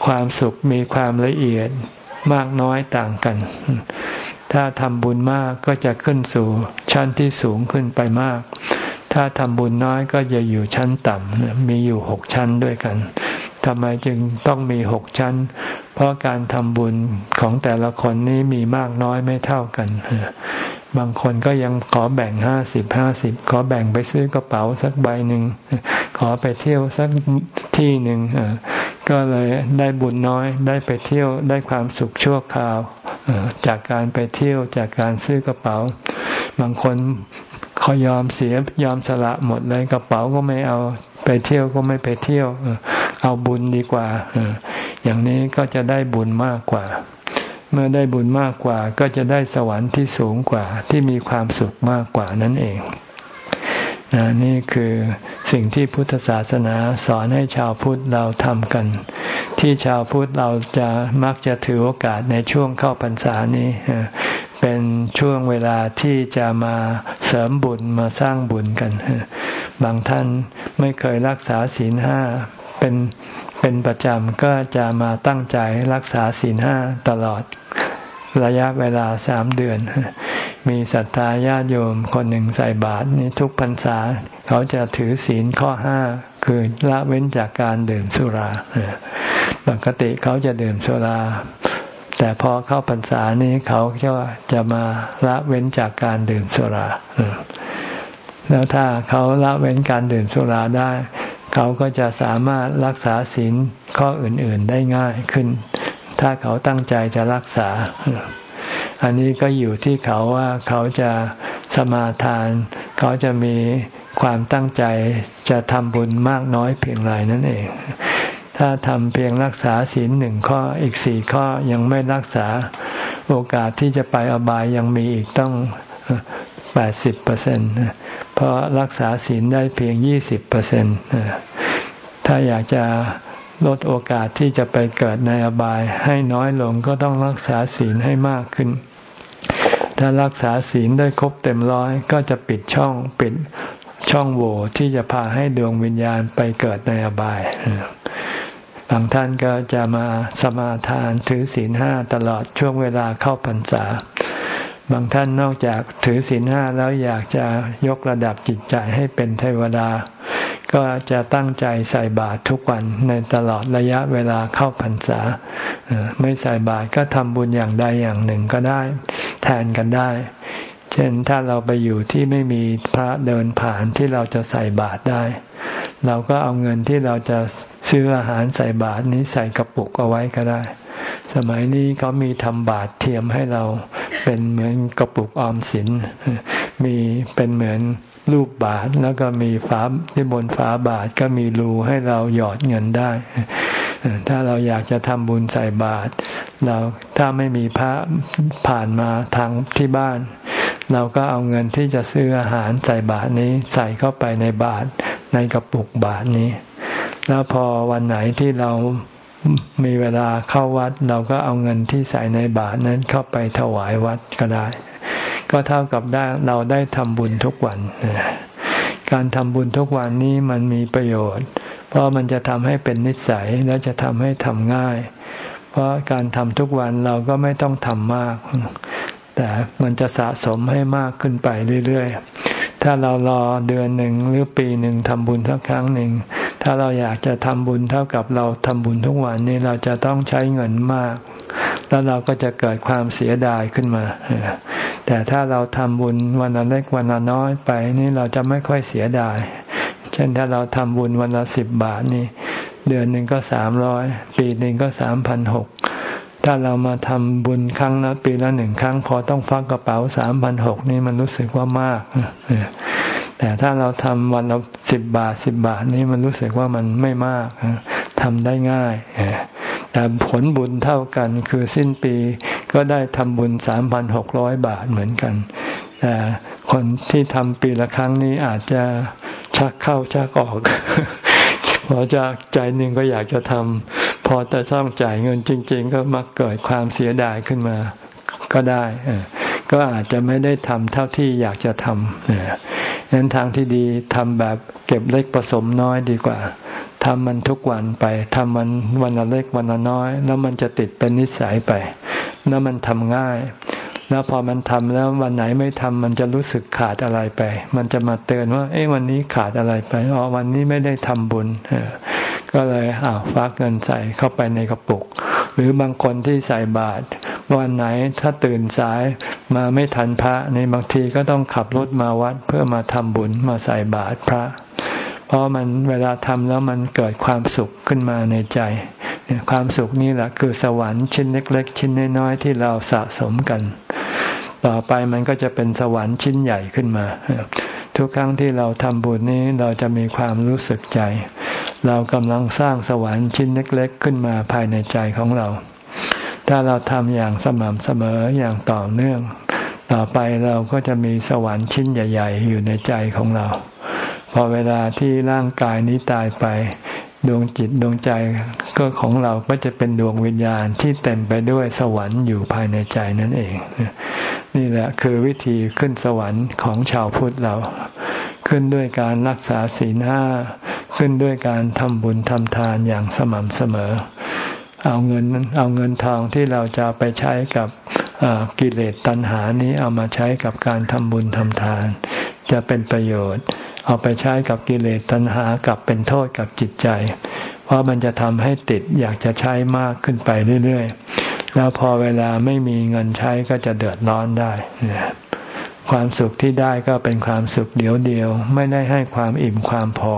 ความสุขมีความละเอียดมากน้อยต่างกัน ถ้าทำบุญมากก็จะขึ้นสู่ชั้นที่สูงขึ้นไปมาก ถ้าทำบุญน้อยก็จะอยู่ชั้นต่ำมีอยู่หกชั้นด้วยกันทำไมจึงต้องมีหกชั้น เพราะการทำบุญของแต่ละคนนี้มีมากน้อยไม่เท่ากัน บางคนก็ยังขอแบ่งห้าสิบห้าสิบขอแบ่งไปซื้อกระเป๋าสักใบหนึ่งขอไปเที่ยวสักที่หนึ่งก็เลยได้บุญน้อยได้ไปเที่ยวได้ความสุขชั่วคราวจากการไปเที่ยวจากการซื้อกระเป๋า บางคนเขายอมเสียยอมสละหมดเลยกระเป๋าก็ไม่เอาไปเที่ยวก็ไม่ไปเที่ยว เอาบุญดีกว่าอย่างนี้ก็จะได้บุญมากกว่า เมื่อได้บุญมากกว่าก็จะได้สวรรค์ที่สูงกว่าที่มีความสุขมากกว่านั่นเองนนี่คือสิ่งที่พุทธศาสนาสอนให้ชาวพุทธเราทำกัน ที่ชาวพุทธเราจะมักจะถือโอกาสในช่วงเข้าพรรษานี้ เป็นช่วงเวลาที่จะมาเสริมบุญมาสร้างบุญกัน บางท่านไม่เคยรักษาศีลห้าเป็น เป็นประจำก็จะมาตั้งใจรักษาศีลห้าตลอดระยะเวลาสามเดือน มีศรัทธาญาติโยมคนหนึ่งใส่บาตรนี่ทุกพรรษา เขาจะถือศีลข้อห้าคือละเว้นจากการดื่มสุราปกติเขาจะดื่มสุรา แต่พอเข้าพรรษานี้เขาจะจะมาละเว้นจากการดื่มสุรา แล้วถ้าเขาละเว้นการดื่มสุราได้ เขาก็จะสามารถรักษาศีลข้ออื่นๆได้ง่ายขึ้น ถ้าเขาตั้งใจจะรักษา อันนี้ก็อยู่ที่เขาว่าเขาจะสมาทาน เขาจะมีความตั้งใจจะทำบุญมากน้อยเพียงไรนั่นเอง ถ้าทำเพียงรักษาศีลหนึ่งข้ออีกสี่ข้อยังไม่รักษาโอกาสที่จะไปอบายยังมีอีกต้องแปดสิบเปอร์เซ็นต์ เพราะรักษาศีลได้เพียงยี่สิบเปอร์เซ็นต์ถ้าอยากจะลดโอกาสที่จะไปเกิดในอบายให้น้อยลงก็ต้องรักษาศีลให้มากขึ้น ถ้ารักษาศีลได้ครบเต็มร้อยก็จะปิดช่องปิดช่องโหว่ที่จะพาให้ดวงวิญญาณไปเกิดในอบายบางท่านก็จะมาสมาทานถือศีลห้าตลอดช่วงเวลาเข้าพรรษา บางท่านนอกจากถือศีลห้าแล้วอยากจะยกระดับจิตใจให้เป็นเทวดา ก็จะตั้งใจใส่บาตรทุกวันในตลอดระยะเวลาเข้าพรรษา ไม่ใส่บาตรก็ทำบุญอย่างใดอย่างหนึ่งก็ได้ แทนกันได้ เช่นถ้าเราไปอยู่ที่ไม่มีพระเดินผ่านที่เราจะใส่บาตรได้ เราก็เอาเงินที่เราจะซื้ออาหารใส่บาตรนี้ใส่กระปุกเอาไว้ก็ได้สมัยนี้เขามีทำบาตรเทียมให้เรา เป็นเหมือนกระปุกออมสิน มีเป็นเหมือนรูปบาทแล้วก็มีฝาที่บนฝาบาทก็มีรูให้เราหยอดเงินได้ ถ้าเราอยากจะทำบุญใส่บาตรเราถ้าไม่มีพระผ่านมาทางที่บ้าน เราก็เอาเงินที่จะซื้ออาหารใส่บาตรนี้ใส่เข้าไปในบาตรในกระปุกบาทนี้ แล้วพอวันไหนที่เรา มีเวลาเข้าวัด เราก็เอาเงินที่ใส่ในบาทนั้นเข้าไปถวายวัดก็ได้ ก็เท่ากับได้เราได้ทำบุญทุกวัน การทำบุญทุกวันนี้มันมีประโยชน์ เพราะมันจะทำให้เป็นนิสัยและจะทำให้ทำง่าย เพราะการทำทุกวันเราก็ไม่ต้องทำมาก แต่มันจะสะสมให้มากขึ้นไปเรื่อยๆถ้าเรารอเดือนหนึ่งหรือปีหนึ่งทำบุญสักครั้งหนึ่ง ถ้าเราอยากจะทำบุญเท่ากับเราทำบุญทุกวันนี้เราจะต้องใช้เงินมาก แล้วเราก็จะเกิดความเสียดายขึ้นมา แต่ถ้าเราทำบุญวันละเล็กวันละน้อยไปนี่เราจะไม่ค่อยเสียดาย เช่นถ้าเราทำบุญวันละสิบบาทนี่ เดือนหนึ่งก็สามร้อยปีหนึ่งก็สามพันหกถ้าเรามาทำบุญครั้งละปีละหนึ่งครั้งพอต้องฟักกระเป๋าสามพันหกนี่มันรู้สึกว่ามาก แต่ถ้าเราทำวันละสิบบาทสิบบาทนี่มันรู้สึกว่ามันไม่มากทำได้ง่าย แต่ผลบุญเท่ากันคือสิ้นปีก็ได้ทำบุญสามพันหกร้อยบาทเหมือนกัน แต่คนที่ทำปีละครั้งนี้อาจจะชักเข้าชักออกพอจะใจหนึ่งก็อยากจะทำพอแต่ต้องจ่ายเงินจริง ๆ ก็มักเกิดความเสียดายขึ้นมาก็ได้ ก็อาจจะไม่ได้ทำเท่าที่อยากจะทำนั้นทางที่ดีทำแบบเก็บเล็กผสมน้อยดีกว่าทำมันทุกวันไปทำมันวันละเล็กวันละน้อย แล้วมันจะติดเป็นนิสัยไป แล้วมันทำง่าย แล้วพอมันทำแล้ววันไหนไม่ทำมันจะรู้สึกขาดอะไรไป มันจะมาเตือนว่า เอ้วันนี้ขาดอะไรไปอ๋อวันนี้ไม่ได้ทำบุญก็เลยอ้าวฟักเงินใส่เข้าไปในกระปุก หรือบางคนที่ใส่บาตร วันไหนถ้าตื่นสายมาไม่ทันพระในบางทีก็ต้องขับรถมาวัดเพื่อมาทำบุญมาใส่บาตรพระ เพราะมันเวลาทำแล้วมันเกิดความสุขขึ้นมาในใจความสุขนี่แหละคือสวรรค์ชิ้นเล็ก ๆ ชิ้นน้อยๆที่เราสะสมกัน ต่อไปมันก็จะเป็นสวรรค์ชิ้นใหญ่ขึ้นมา ทุกครั้งที่เราทำบุญนี้เราจะมีความรู้สึกใจ เรากำลังสร้างสวรรค์ชิ้นเล็ก ๆ ขึ้นมาภายในใจของเรา ถ้าเราทำอย่างสม่ำเสมออย่างต่อเนื่อง ต่อไปเราก็จะมีสวรรค์ชิ้นใหญ่ ๆ อยู่ในใจของเรา พอเวลาที่ร่างกายนี้ตายไป ดวงจิตดวงใจก็ของเราก็จะเป็นดวงวิญญาณที่เต็มไปด้วยสวรรค์อยู่ภายในใจนั่นเอง นี่แหละคือวิธีขึ้นสวรรค์ของชาวพุทธเรา ขึ้นด้วยการรักษาศีลห้าขึ้นด้วยการทำบุญทำทานอย่างสม่ำเสมอ เอาเงินเอาเงินทองที่เราจะไปใช้กับกิเลสตัณหานี้เอามาใช้กับการทำบุญทำทาน จะเป็นประโยชน์ เอาไปใช้กับกิเลสตัณหากับเป็นโทษกับจิตใจ เพราะมันจะทำให้ติดอยากจะใช้มากขึ้นไปเรื่อยๆ แล้วพอเวลาไม่มีเงินใช้ก็จะเดือดร้อนได้ความสุขที่ได้ก็เป็นความสุขเดียวเดียว ไม่ได้ให้ความอิ่มความพอ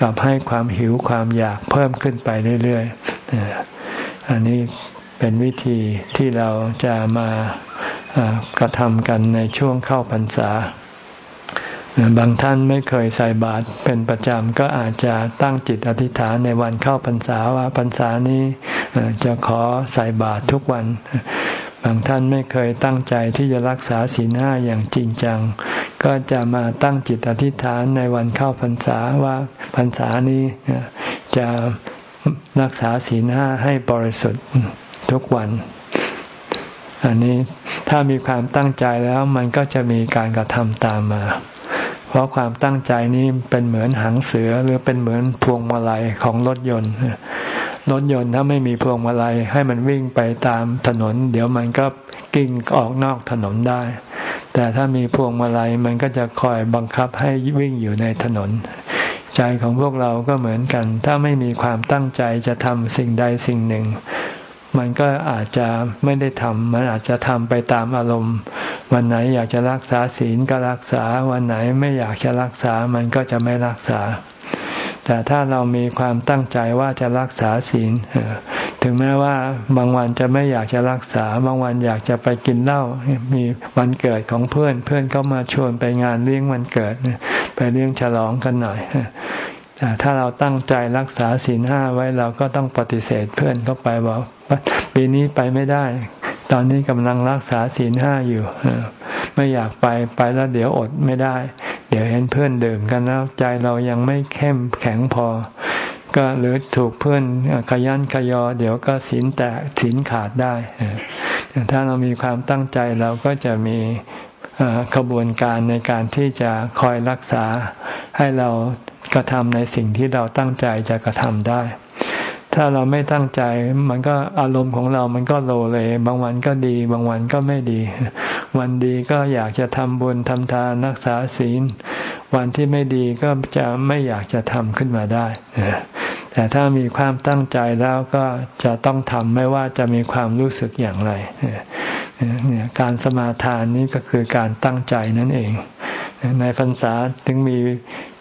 กับให้ความหิวความอยากเพิ่มขึ้นไปเรื่อยๆ อันนี้เป็นวิธีที่เราจะมากระทำกันในช่วงเข้าพรรษา บางท่านไม่เคยใส่บาตรเป็นประจำก็อาจจะตั้งจิตอธิษฐานในวันเข้าพรรษาว่าพรรษานี้จะขอใส่บาตรทุกวัน บางท่านไม่เคยตั้งใจที่จะรักษาศีลห้าอย่างจริงจัง ก็จะมาตั้งจิตอธิษฐานในวันเข้าพรรษาว่าพรรษานี้จะ รักษาศีลห้าให้บริสุทธิ์ทุกวัน อันนี้ถ้ามีความตั้งใจแล้วมันก็จะมีการกระทำตามมา เพราะความตั้งใจนี้เป็นเหมือนหางเสือหรือเป็นเหมือนพวงมาลัยของรถยนต์รถยนต์ถ้าไม่มีพวงมาลัยให้มันวิ่งไปตามถนน เดี๋ยวมันก็กิ่งออกนอกถนนได้ แต่ถ้ามีพวงมาลัยมันก็จะคอยบังคับให้วิ่งอยู่ในถนน ใจของพวกเราก็เหมือนกัน ถ้าไม่มีความตั้งใจจะทำสิ่งใดสิ่งหนึ่ง มันก็อาจจะไม่ได้ทำมันอาจจะทำไปตามอารมณ์ วันไหนอยากจะรักษาศีลก็รักษา วันไหนไม่อยากจะรักษามันก็จะไม่รักษา แต่ถ้าเรามีความตั้งใจว่าจะรักษาศีลถึงแม้ว่าบางวันจะไม่อยากจะรักษา บางวันอยากจะไปกินเหล้ามีวันเกิดของเพื่อนเพื่อนเขามาชวนไปงานเลี้ยงวันเกิดไปเลี้ยงฉลองกันหน่อยแต่ถ้าเราตั้งใจรักษาศีลห้าไว้เราก็ต้องปฏิเสธเพื่อนเข้าไปบอกปีนี้ไปไม่ได้ ตอนนี้กำลังรักษาศีลห้าอยู่ไม่อยากไปไปแล้วเดี๋ยวอดไม่ได้ เดี๋ยวเห็นเพื่อนดื่มกันแล้วใจเรายังไม่เข้มแข็งพอ ก็หรือถูกเพื่อนขยันขยอ เดี๋ยวก็ศีลแตกศีลขาดได้ถ้าเรามีความตั้งใจเราก็จะมีขบวนการในการที่จะคอยรักษาให้เรากระทำในสิ่งที่เราตั้งใจจะกระทำได้ ถ้าเราไม่ตั้งใจ มันก็อารมณ์ของเรามันก็โลเลบางวันก็ดี บางวันก็ไม่ดี วันดีก็อยากจะทำบุญทำทานรักษาศีล วันที่ไม่ดีก็จะไม่อยากจะทำขึ้นมาได้ แต่ถ้ามีความตั้งใจแล้วก็จะต้องทำไม่ว่าจะมีความรู้สึกอย่างไร การสมาทานนี้ก็คือการตั้งใจนั่นเอง ในพรรษาถึงมี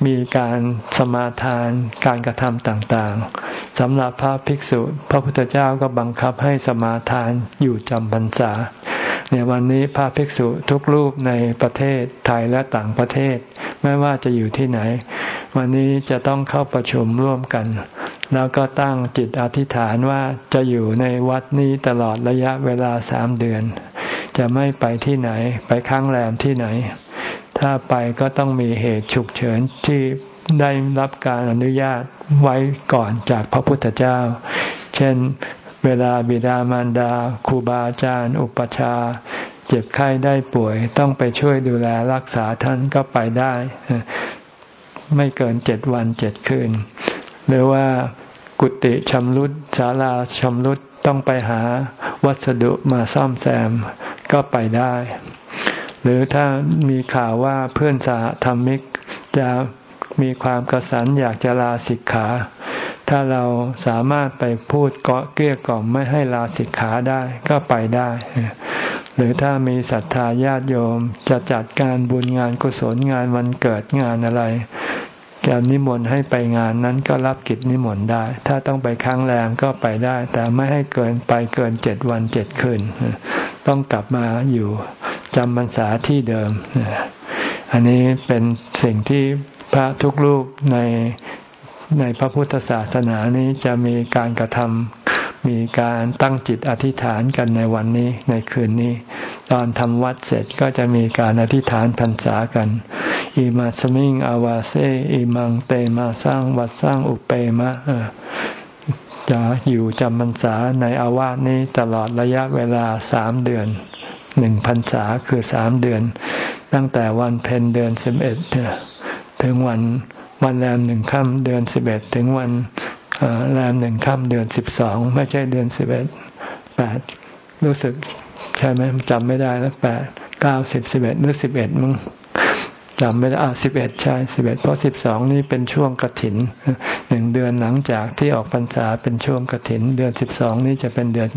มีการสมาทานการกระทำต่างๆสำหรับพระภิกษุ พระพุทธเจ้าก็บังคับให้สมาทานอยู่จำพรรษาเนี่ยวันนี้พระภิกษุทุกรูปในประเทศไทยและต่างประเทศ ไม่ว่าจะอยู่ที่ไหน วันนี้จะต้องเข้าประชุมร่วมกัน แล้วก็ตั้งจิตอธิษฐานว่าจะอยู่ในวัดนี้ตลอดระยะเวลาสามเดือน จะไม่ไปที่ไหนไปค้างแรมที่ไหน ถ้าไปก็ต้องมีเหตุฉุกเฉินที่ได้รับการอนุญาตไว้ก่อนจากพระพุทธเจ้า เช่น เวลาบิดามารดาครูบาอาจารย์อุปชาเจ็บไข้ได้ป่วยต้องไปช่วยดูแลรักษาท่านก็ไปได้ ไม่เกินเจ็ดวันเจ็ดคืน หรือว่ากุฏิชำรุดศาลาชำรุดต้องไปหาวัสดุมาซ่อมแซมก็ไปได้ หรือถ้ามีข่าวว่าเพื่อนสาธรรมิกจะมีความกระสันอยากจะลาสิกขา ถ้าเราสามารถไปพูดเกาะเกลี้ยกล่อมไม่ให้ลาสิกขาได้ก็ไปได้ หรือถ้ามีศรัทธาญาติโยมจะจัดการบุญงานกุศลงานวันเกิดงานอะไรจะนิมนต์ให้ไปงานนั้นก็รับกิจนิมนต์ได้ ถ้าต้องไปค้างแรมก็ไปได้ แต่ไม่ให้เกินไปเกินเจ็ดวันเจ็ดคืน ต้องกลับมาอยู่ จำพรรษาที่เดิม อันนี้เป็นสิ่งที่พระทุกรูปในในพระพุทธศาสนานี้จะมีการกระทำมีการตั้งจิตอธิษฐานกันในวันนี้ในคืนนี้ ตอนทำวัดเสร็จก็จะมีการอธิษฐานพรรษากันอิมาสมิงอาวาเซอิมังเตมาสร้างวัดสร้างอุปเปมะจะอยู่จำพรรษาในอาวาสนี้ตลอดระยะเวลาสามเดือน หนึ่งพรรษาคือสามเดือน ตั้งแต่วันเพ็ญเดือนสิบเอ็ดถึงวันวันแรมหนึ่งค่ำเดือนสิบเอ็ดถึงวันแรมหนึ่งค่ำเดือนสิบสองไม่ใช่เดือนสิบเอ็ดแปดรู้สึกใช่ไหมจำไม่ได้แล้วแปดเก้าสิบสิบเอ็ดหรือสิบเอ็ดมึง จำไม่ได้อ่าสิบเอ็ดใช่สิบเอ็ดเพราะสิบสองนี่เป็นช่วงกระถินหนึ่งเดือนหลังจากที่ออกพรรษาเป็นช่วงกระถิน เดือนสิบสองนี่จะเป็นเดือน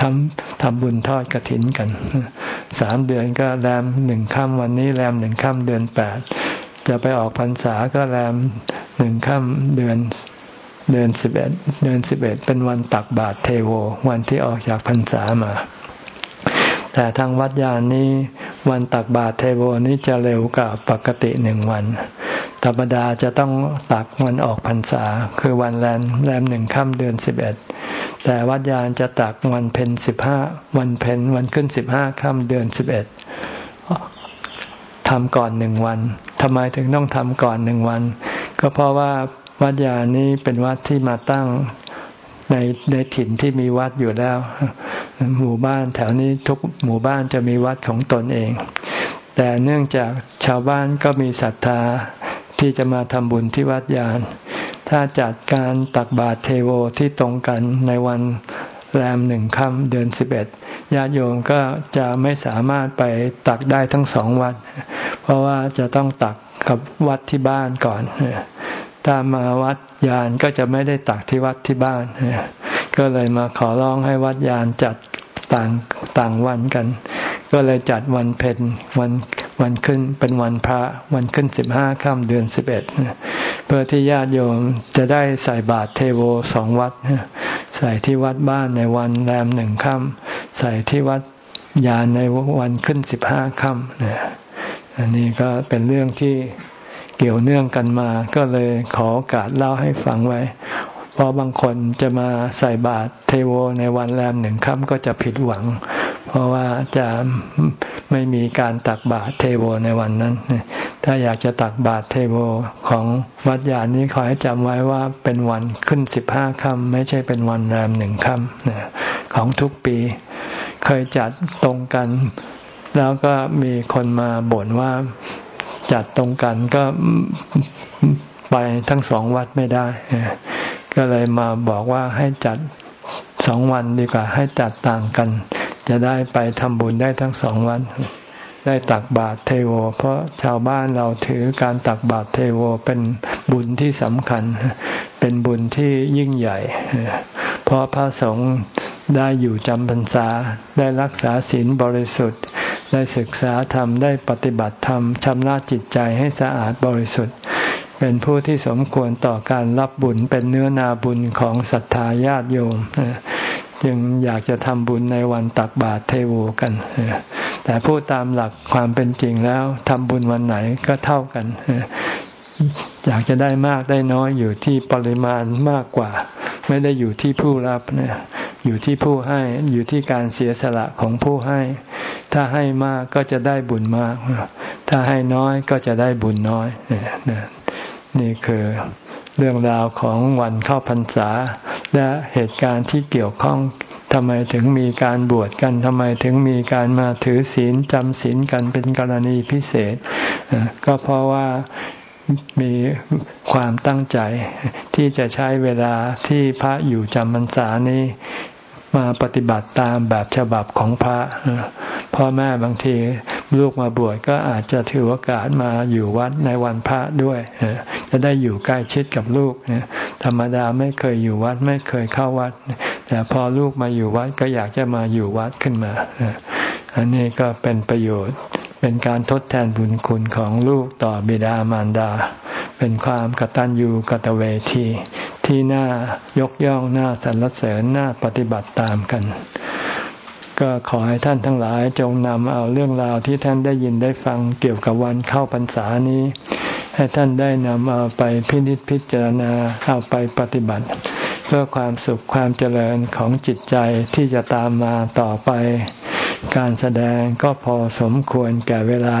ทำทำบุญทอดกระถินกันสามเดือนก็แรมหนึ่งค่ำวันนี้แรมหนึ่งค่ำเดือนแปดจะไปออกพรรษาก็แรมหนึ่งค่ำเดือนเดือนสิบเอ็ดเดือนสิบเอ็ดเป็นวันตักบาตรเทโว วันที่ออกจากพรรษามา แต่ทางวัดยานนี้วันตักบาตรเทโวนี้จะเร็วกว่าปกติหนึ่งวัน ธรรมดาจะต้องตักวันออกพรรษา คือวันแรมแรมหนึ่งค่ำเดือนสิบเอ็ดแต่วัดยานจะตักวันเพ็ญสิบห้าวันเพ็ญวันขึ้นสิบห้าค่ำเดือนสิบเอ็ดทำก่อนหนึ่งวันทำไมถึงต้องทำก่อนหนึ่งวัน ก็เพราะว่าวัดยานี้เป็นวัดที่มาตั้ง ในในถิ่นที่มีวัดอยู่แล้ว หมู่บ้านแถวนี้ทุกหมู่บ้านจะมีวัดของตนเอง แต่เนื่องจากชาวบ้านก็มีศรัทธาที่จะมาทำบุญที่วัดยาน ถ้าจัดการตักบาตรเทโวที่ตรงกันในวันแรมหนึ่งค่ำเดือนสิบเอ็ดญาติโยมก็จะไม่สามารถไปตักได้ทั้งสองวัด เพราะว่าจะต้องตักกับวัดที่บ้านก่อน ถ้ามาวัดยานก็จะไม่ได้ตักที่วัดที่บ้าน ก็เลยมาขอร้องให้วัดยานจัดต่างต่างวันกัน ก็เลยจัดวันเพ็ญวันวันขึ้นเป็นวันพระวันขึ้นสิบห้าค่ำเดือนสิบเอ็ดเพื่อที่ญาติโยมจะได้ใส่บาตรเทโวสองวัด ใส่ที่วัดบ้านในวันแรมหนึ่งค่ำใส่ที่วัดยานในวันขึ้นสิบห้าค่ำอันนี้ก็เป็นเรื่องที่ เกี่ยวเนื่องกันมา ก็เลยขอโอกาสเล่าให้ฟังไว้ เพราะบางคนจะมาใส่บาตรเทโวในวันแรมหนึ่งค่ำก็จะผิดหวัง เพราะว่าจะไม่มีการตักบาตรเทโวในวันนั้น ถ้าอยากจะตักบาตรเทโวของวัดยานนี้ขอให้จำไว้ว่าเป็นวันขึ้นสิบห้าค่ำไม่ใช่เป็นวันแรมหนึ่งค่ำของทุกปี เคยจัดตรงกัน แล้วก็มีคนมาบ่นว่า จัดตรงกันก็ไปทั้งสองวัดไม่ได้ ก็เลยมาบอกว่าให้จัดสองวันดีกว่า ให้จัดต่างกัน จะได้ไปทำบุญได้ทั้งสองวัน ได้ตักบาตรเทโว เพราะชาวบ้านเราถือการตักบาตรเทโวเป็นบุญที่สำคัญ เป็นบุญที่ยิ่งใหญ่ เพราะพระสงฆ์ได้อยู่จำพรรษาได้รักษาศีลบริสุทธิ์ ได้ศึกษาธรรมได้ปฏิบัติธรรมชำระจิตใจให้สะอาดบริสุทธิ์ เป็นผู้ที่สมควรต่อการรับบุญเป็นเนื้อนาบุญของศรัทธาญาติโยมจึงอยากจะทำบุญในวันตักบาตรเทโวกัน แต่พูดตามหลักความเป็นจริงแล้วทำบุญวันไหนก็เท่ากัน อยากจะได้มากได้น้อยอยู่ที่ปริมาณมากกว่า ไม่ได้อยู่ที่ผู้รับเนี่ยอยู่ที่ผู้ให้อยู่ที่การเสียสละของผู้ให้ ถ้าให้มากก็จะได้บุญมาก ถ้าให้น้อยก็จะได้บุญน้อยนี่คือเรื่องราวของวันเข้าพรรษา และเหตุการณ์ที่เกี่ยวข้องทำไมถึงมีการบวชกันทำไมถึงมีการมาถือศีลจำศีลกันเป็นกรณีพิเศษ ก็เพราะว่า มีความตั้งใจ ที่จะใช้เวลาที่พระอยู่จำพรรษานี้มาปฏิบัติตามแบบฉบับของพระพ่อแม่บางทีลูกมาบวชก็อาจจะถือโอกาสมาอยู่วัดในวันพระด้วยจะได้อยู่ใกล้ชิดกับลูกธรรมดาไม่เคยอยู่วัดไม่เคยเข้าวัด แต่พอลูกมาอยู่วัดก็อยากจะมาอยู่วัดขึ้นมาอันนี้ก็เป็นประโยชน์ เป็นการทดแทนบุญคุณของลูกต่อบิดามารดา เป็นความกตัญญูกตเวที ที่น่ายกย่องน่าสรรเสริญน่าปฏิบัติตามกัน ก็ขอให้ท่านทั้งหลายจงนำเอาเรื่องราวที่ท่านได้ยินได้ฟังเกี่ยวกับวันเข้าพรรษานี้ ให้ท่านได้นำเอาไปพินิจพิจารณาเอาไปปฏิบัติ พื่อความสุขความเจริญของจิตใจที่จะตามมาต่อไป การแสดงก็พอสมควรแก่เวลา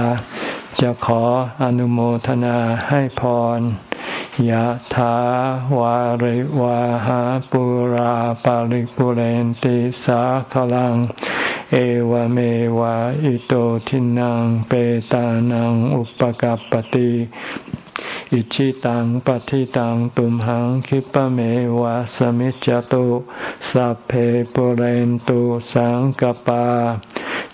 จะขออนุโมทนาให้พรยะถาวาริวาหาปุราปาริปุเรนติสาขลัง เอวเมวะอิโตทินังเปตานังอุปกัรปติ อิชิตังปฏิตังตุมหังคิปะเมวะสมิจจตุสัพเพปุเรนตุสังกปา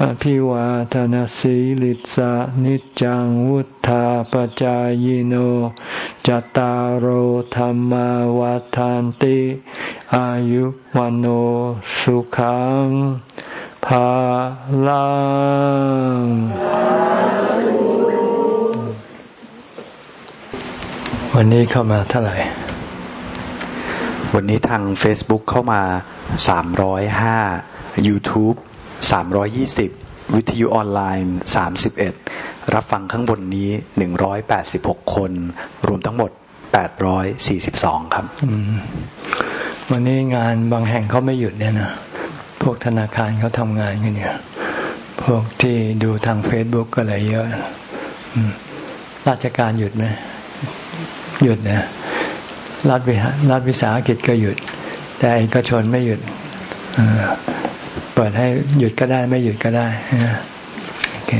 อภิวาทนสีลิสานิจังวุธาปจายโนจตารโหธรรมวาทานติ อายุวันโอสุขังภาลังวันนี้เข้ามาเท่าไหร่ วันนี้ทาง Facebook เข้ามา 305 YouTube 320 วิทยุออนไลน์ 31 รับฟังข้างบนนี้ 186 คน รวมทั้งหมด 842 ครับวันนี้งานบางแห่งเขาไม่หยุดเนี่ยนะ พวกธนาคารเขาทำงานกันเนี่ยพวกที่ดูทางเฟซบุ๊กก็เลยเยอะราชการหยุดไหมหยุดนะรัฐวิรัฐวิสาหกิจก็หยุด แต่เอกชนไม่หยุด เปิดให้หยุดก็ได้ไม่หยุดก็ได้โอเค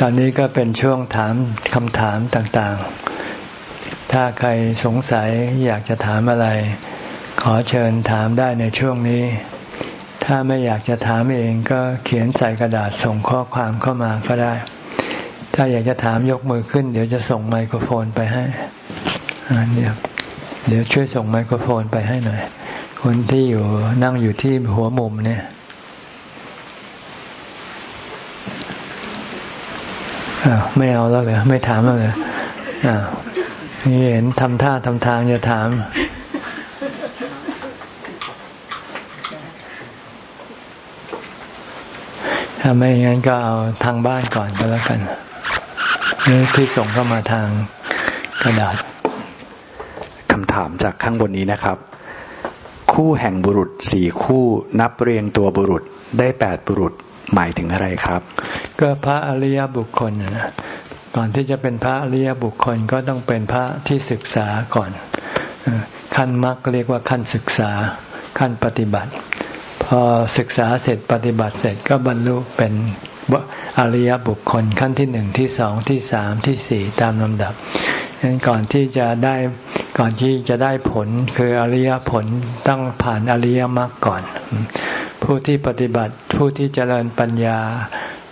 ตอนนี้ก็เป็นช่วงถามคำถามต่างๆ ถ้าใครสงสัยอยากจะถามอะไร ขอเชิญถามได้ในช่วงนี้ ถ้าไม่อยากจะถามเองก็เขียนใส่กระดาษส่งข้อความเข้ามาก็ได้ ถ้าอยากจะถามยกมือขึ้น เดี๋ยวจะส่งไมโครโฟนไปให้เดี๋ยวเดี๋ยวช่วยส่งไมโครโฟนไปให้หน่อย คนที่อยู่นั่งอยู่ที่หัวมุมเนี่ย ไม่เอาแล้วเลยไม่ถามแล้วเลยอ่านี่เห็นทำท่าทำทางจะถาม ถ้าไม่งั้นก็เอาทางบ้านก่อนก็แล้วกันนี่ที่ส่งเข้ามาทางกระดาษคำถามจากข้างบนนี้นะครับ คู่แห่งบุรุษสี่คู่นับเรียงตัวบุรุษได้แปดบุรุษหมายถึงอะไรครับ ก็พระอริยบุคคลนะก่อนที่จะเป็นพระอริยบุคคลก็ต้องเป็นพระที่ศึกษาก่อนขั้นมรรคเรียกว่าขั้นศึกษาขั้นปฏิบัติ พอศึกษาเสร็จปฏิบัติเสร็จก็บรรลุเป็นอริยบุคคลขั้นที่หนึ่งที่สองที่สามที่สี่ตามลำดับ งั้นก่อนที่จะได้ก่อนที่จะได้ผลคืออริยผลต้องผ่านอริยมรรคก่อน ผู้ที่ปฏิบัติผู้ที่เจริญปัญญา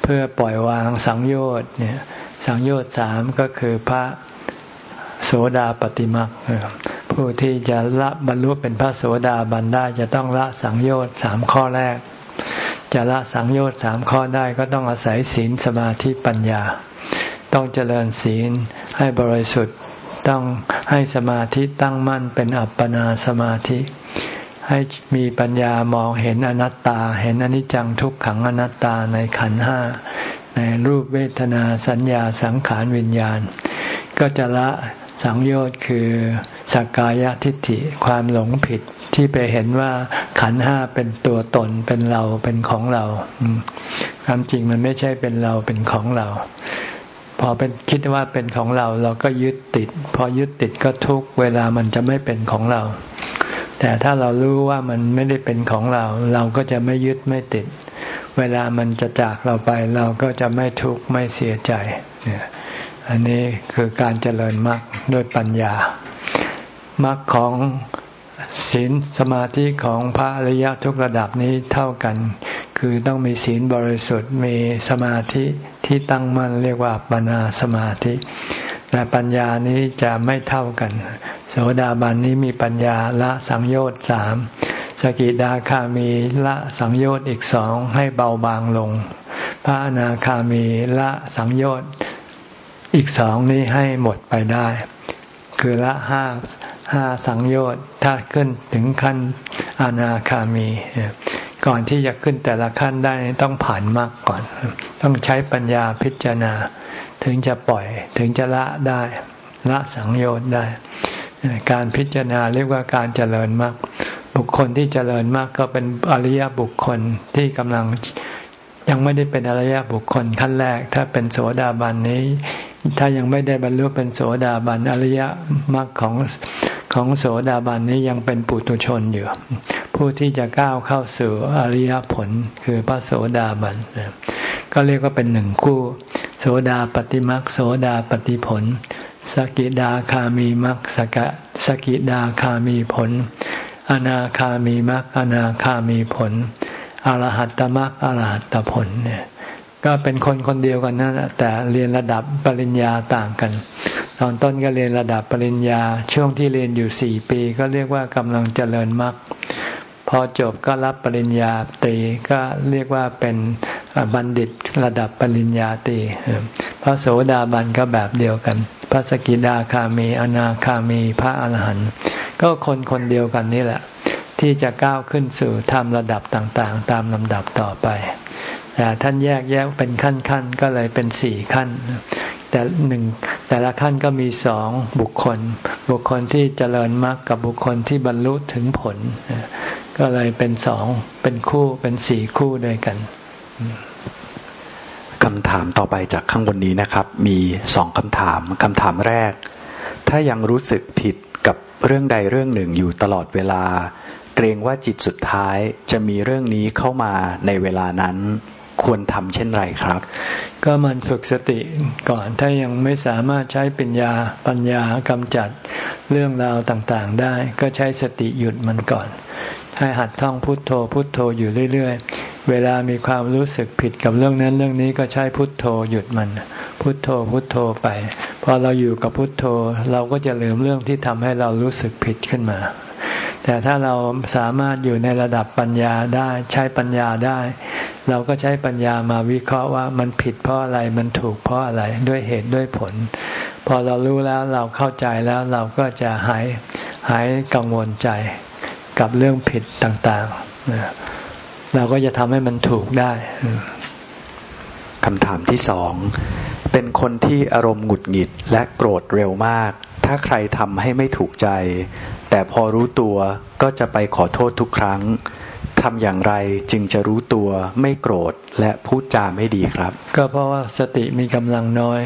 เพื่อปล่อยวางสังโยชน์เนี่ยสังโยชน์สามก็คือพระโสดาปฏิมักผู้ที่จะละบรรลุเป็นพระโสดาบันได้จะต้องละสังโยชน์สามข้อแรก จะละสังโยชน์สามข้อได้ก็ต้องอาศัยศีลสมาธิปัญญา ต้องเจริญศีลให้บริสุทธิ์ต้องให้สมาธิตั้งมั่นเป็นอัปปนาสมาธิ ให้มีปัญญามองเห็นอนัตตา เห็นอนิจจังทุกขังอนัตตาในขันห้าในรูปเวทนาสัญญาสังขารวิญญาณ ก็จะละสังโยชน์คือสักกายทิฏฐิความหลงผิดที่ไปเห็นว่าขันห้าเป็นตัวตนเป็นเราเป็นของเราความจริงมันไม่ใช่เป็นเราเป็นของเรา พอเป็นคิดว่าเป็นของเราเราก็ยึดติด พอยึดติดก็ทุกเวลามันจะไม่เป็นของเรา แต่ถ้าเรารู้ว่ามันไม่ได้เป็นของเรา เราก็จะไม่ยึดไม่ติด เวลามันจะจากเราไป เราก็จะไม่ทุกข์ไม่เสียใจเนี่ยอันนี้คือการเจริญมรรคด้วยปัญญามรรคของศีลสมาธิของพระอริยะทุกระดับนี้เท่ากัน คือต้องมีศีลบริสุทธิ์มีสมาธิที่ตั้งมั่นเรียกว่าปัญญาสมาธิแต่ปัญญานี้จะไม่เท่ากัน โสดาบันนี้มีปัญญาละสังโยชน์สามสกิดาคามีละสังโยชน์อีกสองให้เบาบางลง พระอนาคามีละสังโยชน์อีกสองนี้ให้หมดไปได้ คือละห้าห้าสังโยชน์ถ้าขึ้นถึงขั้นอนาคามี ก่อนที่จะขึ้นแต่ละขั้นได้ต้องผ่านมรรคก่อน ต้องใช้ปัญญาพิจารณา ถึงจะปล่อยถึงจะละได้ ละสังโยชน์ได้ การพิจารณาเรียกว่าการเจริญมรรคบุคคลที่เจริญมรรคก็เป็นอริยบุคคลที่กำลังยังไม่ได้เป็นอริยบุคคลขั้นแรก ถ้าเป็นโสดาบันนี้ ถ้ายังไม่ได้บรรลุเป็นโสดาบันอริยมรรคของ ของโสดาบันนี้ยังเป็นปุถุชนอยู่ ผู้ที่จะก้าวเข้าสู่อริยผลคือพระโสดาบันก็เรียกว่าเป็นหนึ่งคู่ โสดาปฏิมรรคโสดาปฏิผล สกิดาคามีมรรคสกะสกิดาคามีผล อนาคามีมรรคอนาคามีผลอรหัตตมรรคอรหัตตผลเนี่ย ก็เป็นคนคนเดียวกันนั่นแต่เรียนระดับปริญญาต่างกัน ตอนต้นก็เรียนระดับปริญญา ช่วงที่เรียนอยู่สี่ปี ก็เรียกว่ากำลังเจริญมรรคพอจบก็รับปริญญาตรีก็เรียกว่าเป็นบัณฑิตระดับปริญญาตรีพระโสดาบันก็แบบเดียวกัน พระสกิดาคามีอนาคามีพระอรหันต์ก็คนคนเดียวกันนี่แหละ ที่จะก้าวขึ้นสู่ธรรมระดับต่างๆ ตามลำดับต่อไป แต่ท่านแยกแยกเป็นขั้นขั้นก็เลยเป็นสี่ขั้น แต่หนึ่งแต่ละขั้นก็มีสองบุคคล บุคคลที่เจริญมรรคกับบุคคลที่บรรลุถึงผล ก็เลยเป็นสองเป็นคู่เป็นสี่คู่ด้วยกันคำถามต่อไปจากข้างบนนี้นะครับ มีสองคำถามคำถามแรก ถ้ายังรู้สึกผิดกับเรื่องใดเรื่องหนึ่งอยู่ตลอดเวลา เกรงว่าจิตสุดท้ายจะมีเรื่องนี้เข้ามาในเวลานั้น ควรทำเช่นไรครับ ก็มันฝึกสติก่อนถ้ายังไม่สามารถใช้ปัญญาปัญญากำจัดเรื่องราวต่างๆได้ ก็ใช้สติหยุดมันก่อน ให้หัดท่องพุทโธพุทโธอยู่เรื่อยๆ เวลามีความรู้สึกผิดกับเรื่องนั้นเรื่องนี้ก็ใช้พุทโธหยุดมัน พุทโธพุทโธไป พอเราอยู่กับพุทโธ เราก็จะลืมเรื่องที่ทำให้เรารู้สึกผิดขึ้นมา แต่ถ้าเราสามารถอยู่ในระดับปัญญาได้ใช้ปัญญาได้ เราก็ใช้ปัญญามาวิเคราะห์ว่ามันผิดเพราะราะอะไรมันถูกเพราะอะไรด้วยเหตุด้วยผล พอเรารู้แล้วเราเข้าใจแล้วเราก็จะหายหายกังวลใจกับเรื่องผิดต่างๆ เราก็จะทำให้มันถูกได้คำถามที่สอง เป็นคนที่อารมณ์หงุดหงิดและโกรธเร็วมาก ถ้าใครทำให้ไม่ถูกใจ แต่พอรู้ตัวก็จะไปขอโทษทุกครั้ง ทำอย่างไรจึงจะรู้ตัวไม่โกรธและพูดจาไม่ดีครับ ก็เพราะว่าสติมีกำลังน้อย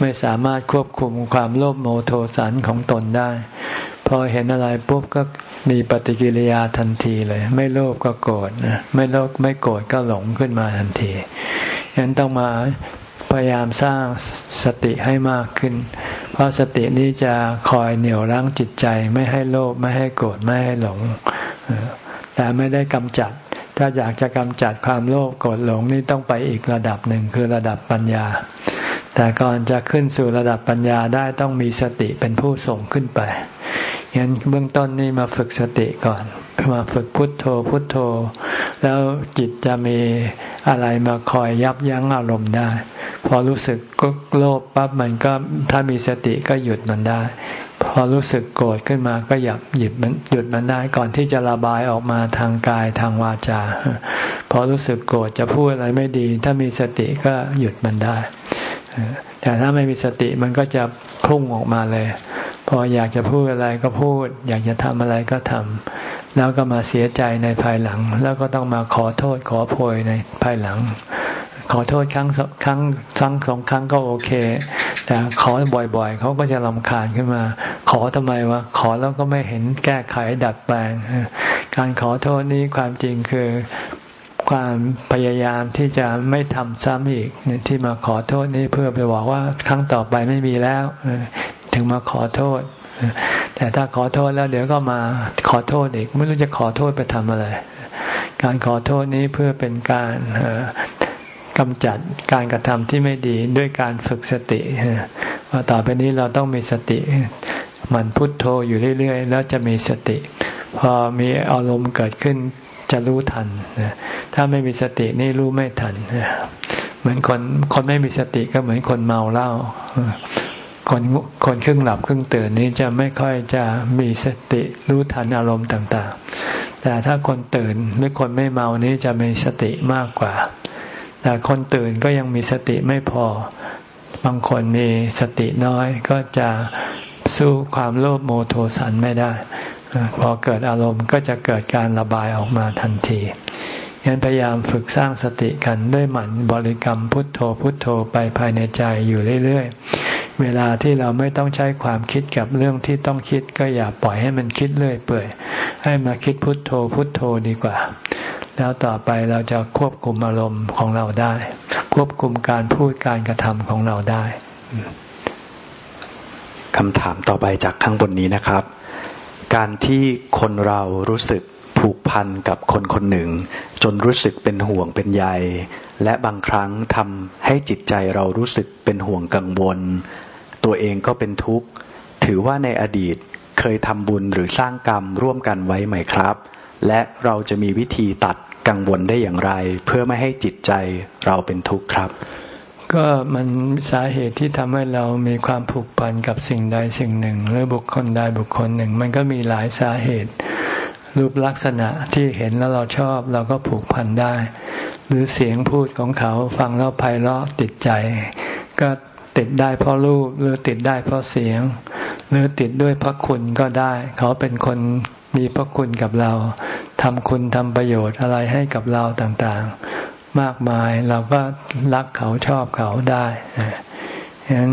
ไม่สามารถควบคุมความโลภโมโทสันของตนได้ พอเห็นอะไรปุ๊บก็มีปฏิกิริยาทันทีเลย ไม่โลภก็โกรธนะไม่โลภไม่โกรธก็หลงขึ้นมาทันทีฉะนั้นต้องมาพยายามสร้างสติให้มากขึ้น เพราะสตินี้จะคอยเหนี่ยวรั้งจิตใจ ไม่ให้โลภไม่ให้โกรธไม่ให้หลง แต่ไม่ได้กำจัด ถ้าอยากจะกำจัดความโลภโกรธหลงนี่ต้องไปอีกระดับหนึ่งคือระดับปัญญา แต่ก่อนจะขึ้นสู่ระดับปัญญาได้ต้องมีสติเป็นผู้ส่งขึ้นไปยันเบื้องต้นนี่มาฝึกสติก่อนมาฝึกพุทโธพุทโธ แล้วจิตจะมีอะไรมาคอยยับยั้งอารมณ์ได้ พอรู้สึกก็โลภปั๊บมันก็ถ้ามีสติก็หยุดมันได้ พอรู้สึกโกรธขึ้นมาก็หยับหยิบมันหยุดมันได้ก่อนที่จะระบายออกมาทางกายทางวาจา พอรู้สึกโกรธจะพูดอะไรไม่ดี ถ้ามีสติก็หยุดมันได้ แต่ถ้าไม่มีสติมันก็จะพุ่งออกมาเลย พออยากจะพูดอะไรก็พูด อยากจะทำอะไรก็ทำแล้วก็มาเสียใจในภายหลัง แล้วก็ต้องมาขอโทษขอโพยในภายหลัง ขอโทษครั้งครั้งครั้งสองครั้งก็โอเค แต่ขอบ่อยๆเขาก็จะลำคาญขึ้นมา ขอทำไมวะขอแล้วก็ไม่เห็นแก้ไขดัดแปลง การขอโทษนี้ความจริงคือความพยายามที่จะไม่ทำซ้ำอีกที่มาขอโทษนี้เพื่อไปบอกว่าครั้งต่อไปไม่มีแล้ว ถึงมาขอโทษ แต่ถ้าขอโทษแล้วเดี๋ยวก็มาขอโทษอีก ไม่รู้จะขอโทษไปทำอะไร การขอโทษนี้เพื่อเป็นการ กำจัดการกระทำที่ไม่ดีด้วยการฝึกสติว่าต่อไปนี้เราต้องมีสติมันพุทโธอยู่เรื่อยๆ แล้วจะมีสติ พอมีอารมณ์เกิดขึ้นจะรู้ทันถ้าไม่มีสตินี่รู้ไม่ทันเหมือนคนคนไม่มีสติก็เหมือนคนเมาเหล้าคนคนครึ่งหลับครึ่งตื่นนี้จะไม่ค่อยจะมีสติรู้ทันอารมณ์ต่าง ๆ แต่ถ้าคนตื่นหรือคนไม่เมานี้จะมีสติมากกว่า แต่คนตื่นก็ยังมีสติไม่พอ บางคนมีสติน้อยก็จะสู้ความโลภโมโทสันไม่ได้ พอเกิดอารมณ์ก็จะเกิดการระบายออกมาทันทียันพยายามฝึกสร้างสติกันด้วยหมั่นบริกรรมพุทโธพุทโธไปภายในใจอยู่เรื่อยๆ เวลาที่เราไม่ต้องใช้ความคิดกับเรื่องที่ต้องคิดก็อย่าปล่อยให้มันคิดเรื่อยเปื่อย ให้มาคิดพุทโธพุทโธดีกว่า แล้วต่อไปเราจะควบคุมอารมณ์ของเราได้ ควบคุมการพูดการกระทำของเราได้คำถามต่อไปจากข้างบนนี้นะครับ การที่คนเรารู้สึกผูกพันกับคนคนหนึ่ง จนรู้สึกเป็นห่วงเป็นใย และบางครั้งทำให้จิตใจเรารู้สึกเป็นห่วงกังวล ตัวเองก็เป็นทุกข์ ถือว่าในอดีตเคยทำบุญหรือสร้างกรรมร่วมกันไว้ไหมครับ และเราจะมีวิธีตัด กังวลได้อย่างไร เพื่อไม่ให้จิตใจเราเป็นทุกข์ครับ ก็มันสาเหตุที่ทำให้เรามีความผูกพันกับสิ่งใดสิ่งหนึ่ง หรือบุคคลใดบุคคลหนึ่ง มันก็มีหลายสาเหตุ รูปลักษณะที่เห็นแล้วเราชอบเราก็ผูกพันได้ หรือเสียงพูดของเขาฟังแล้วไพเราะติดใจ ก็ติดได้เพราะรูปหรือติดได้เพราะเสียง หรือติดด้วยพระคุณก็ได้ เขาเป็นคนมีพระคุณกับเราทำคุณทำประโยชน์อะไรให้กับเราต่างๆ มากมายเราก็รักเขาชอบเขาได้ฉะนั้น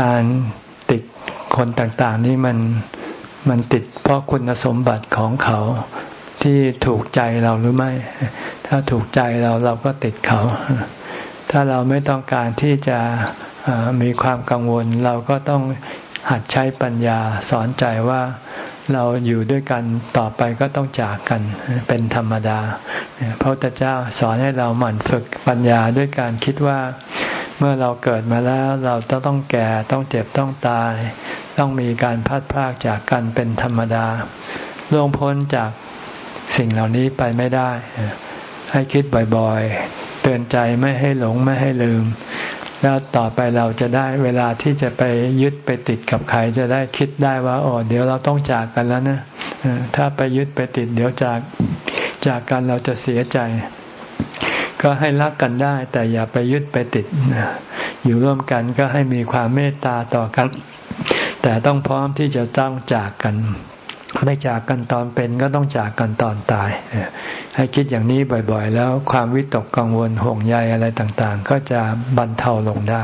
การติดคนต่างๆ นี่มันมันติดเพราะคุณสมบัติของเขาที่ถูกใจเราหรือไม่ ถ้าถูกใจเราเราก็ติดเขา ถ้าเราไม่ต้องการที่จะมีความกังวล เราก็ต้อง หัดใช้ปัญญาสอนใจว่าเราอยู่ด้วยกันต่อไปก็ต้องจากกันเป็นธรรมดา พระพุทธเจ้าสอนให้เราหมั่นฝึกปัญญาด้วยการคิดว่า เมื่อเราเกิดมาแล้วเราต้องแก่ต้องเจ็บต้องตาย ต้องมีการพัดพากจากกันเป็นธรรมดาล่วงพ้นจากสิ่งเหล่านี้ไปไม่ได้ ให้คิดบ่อยๆ เตือนใจไม่ให้หลงไม่ให้ลืม แล้วต่อไปเราจะได้เวลาที่จะไปยึดไปติดกับใครจะได้คิดได้ว่าอ๋อเดี๋ยวเราต้องจากกันแล้วนะถ้าไปยึดไปติด เดี๋ยวจากจากกันเราจะเสียใจ ก็ให้รักกันได้ แต่อย่าไปยึดไปติดอยู่ร่วมกันก็ให้มีความเมตตาต่อกัน แต่ต้องพร้อมที่จะต้องจากกัน ไม่จากกันตอนเป็นก็ต้องจากกันตอนตาย ให้คิดอย่างนี้บ่อยๆ แล้วความวิตกกังวลห่วงใยอะไรต่างๆ ก็จะบรรเทาลงได้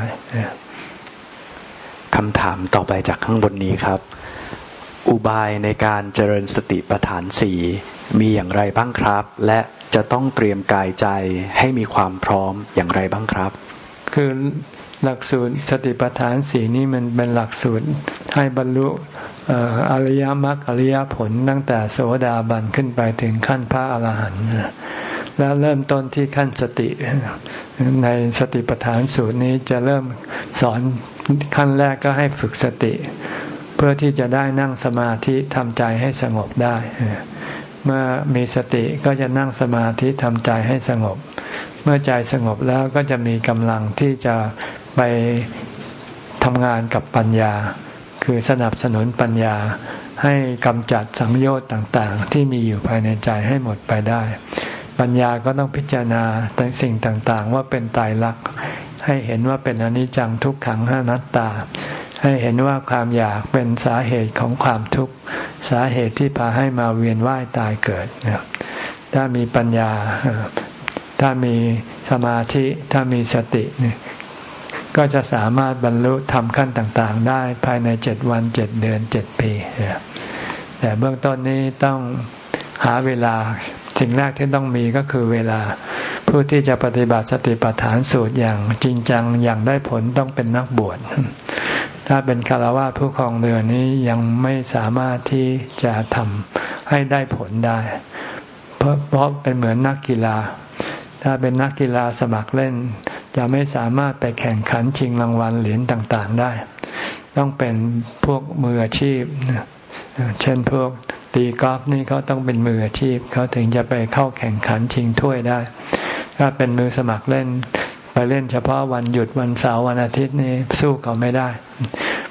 คำถามต่อไปจากข้างบนนี้ครับ อุบายในการเจริญสติปัฏฐานสี่มีอย่างไรบ้างครับ และจะต้องเตรียมกายใจให้มีความพร้อมอย่างไรบ้างครับ คือ หลักสูตรสติปัฏฐานสีนี้มันเป็นหลักสูตรให้บรรลุอริยมรรคอริยผลตั้งแต่โสดาบันขึ้นไปถึงขั้นพระอรหันต์แล้วเริ่มต้นที่ขั้นสติ ในสติปัฏฐานสูตรนี้จะเริ่มสอนขั้นแรกก็ให้ฝึกสติ เพื่อที่จะได้นั่งสมาธิทำใจให้สงบได้ เมื่อมีสติก็จะนั่งสมาธิทำใจให้สงบ เมื่อใจสงบแล้วก็จะมีกำลังที่จะไปทำงานกับปัญญา คือสนับสนุนปัญญา ให้กำจัดสังโยชน์ต่างๆ ที่มีอยู่ภายในใจให้หมดไปได้ ปัญญาก็ต้องพิจารณาสิ่งต่างๆ ว่าเป็นตายรัก ให้เห็นว่าเป็นอนิจจังทุกขังหานัตตา ให้เห็นว่าความอยากเป็นสาเหตุของความทุกข์ สาเหตุที่พาให้มาเวียนว่ายตายเกิด ถ้ามีปัญญา ถ้ามีสมาธิถ้ามีสติก็จะสามารถบรรลุทำขั้นต่างๆ ได้ภายในเจ็ดวันเจ็ดเดือนเจ็ดปีแต่เบื้องต้นนี้ต้องหาเวลาสิ่งแรกที่ต้องมีก็คือเวลาผู้ที่จะปฏิบัติสติปัฏฐานสูตรอย่างจริงจังอย่างได้ผลต้องเป็นนักบวช ถ้าเป็นคารวะผู้ครองเรือนนี้ยังไม่สามารถที่จะทำให้ได้ผลได้ เพราะเพราะเป็นเหมือนนักกีฬา ถ้าเป็นนักกีฬาสมัครเล่น จะไม่สามารถไปแข่งขันชิงรางวัลเหรียญต่างๆได้ ต้องเป็นพวกมืออาชีพ เช่นพวกตีกอล์ฟนี่เขาต้องเป็นมืออาชีพ เขาถึงจะไปเข้าแข่งขันชิงถ้วยได้ ถ้าเป็นมือสมัครเล่น ไปเล่นเฉพาะวันหยุดวันเสาร์วันอาทิตย์นี่สู้เขาไม่ได้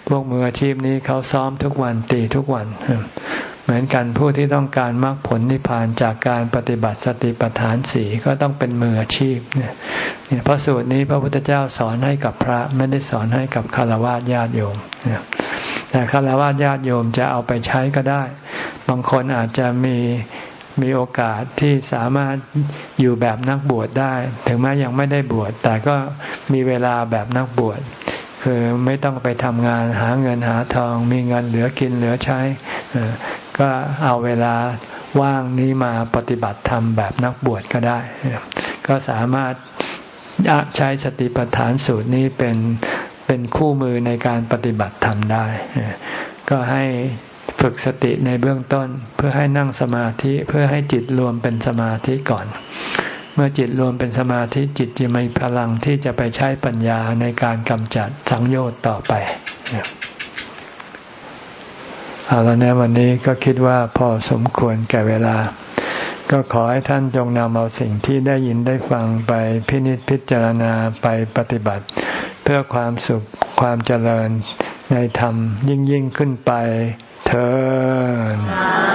พวกมืออาชีพนี้เขาซ้อมทุกวันตีทุกวัน เหมือนกันผู้ที่ต้องการมรรคผลนิพพานจากการปฏิบัติสติปัฏฐานสีก็ต้องเป็นมืออาชีพเนี่ยพระสูตรนี้พระพุทธเจ้าสอนให้กับพระไม่ได้สอนให้กับคารวะญาติโยมแต่คารวะญาติโยมจะเอาไปใช้ก็ได้ บางคนอาจจะมีมีโอกาสที่สามารถอยู่แบบนักบวชได้ ถึงแม้ยังไม่ได้บวชแต่ก็มีเวลาแบบนักบวช คือไม่ต้องไปทำงานหาเงินหาทอง มีเงินเหลือกินเหลือใช้ ก็เอาเวลาว่างนี้มาปฏิบัติธรรมแบบนักบวชก็ได้ ก็สามารถใช้สติปัฏฐานสูตรนี้เป็นเป็นคู่มือในการปฏิบัติธรรมได้ ก็ให้ฝึกสติในเบื้องต้น เพื่อให้นั่งสมาธิเพื่อให้จิตรวมเป็นสมาธิก่อน เมื่อจิตรวมเป็นสมาธิจิตจะมีพลังที่จะไปใช้ปัญญาในการกำจัดสังโยชน์ต่อไปเอาแล้วนะวันนี้ก็คิดว่าพอสมควรแก่เวลา ก็ขอให้ท่านจงนำเอาสิ่งที่ได้ยินได้ฟังไปพินิจพิจารณาไปปฏิบัติ เพื่อความสุขความเจริญในธรรมยิ่งยิ่งขึ้นไปเธอ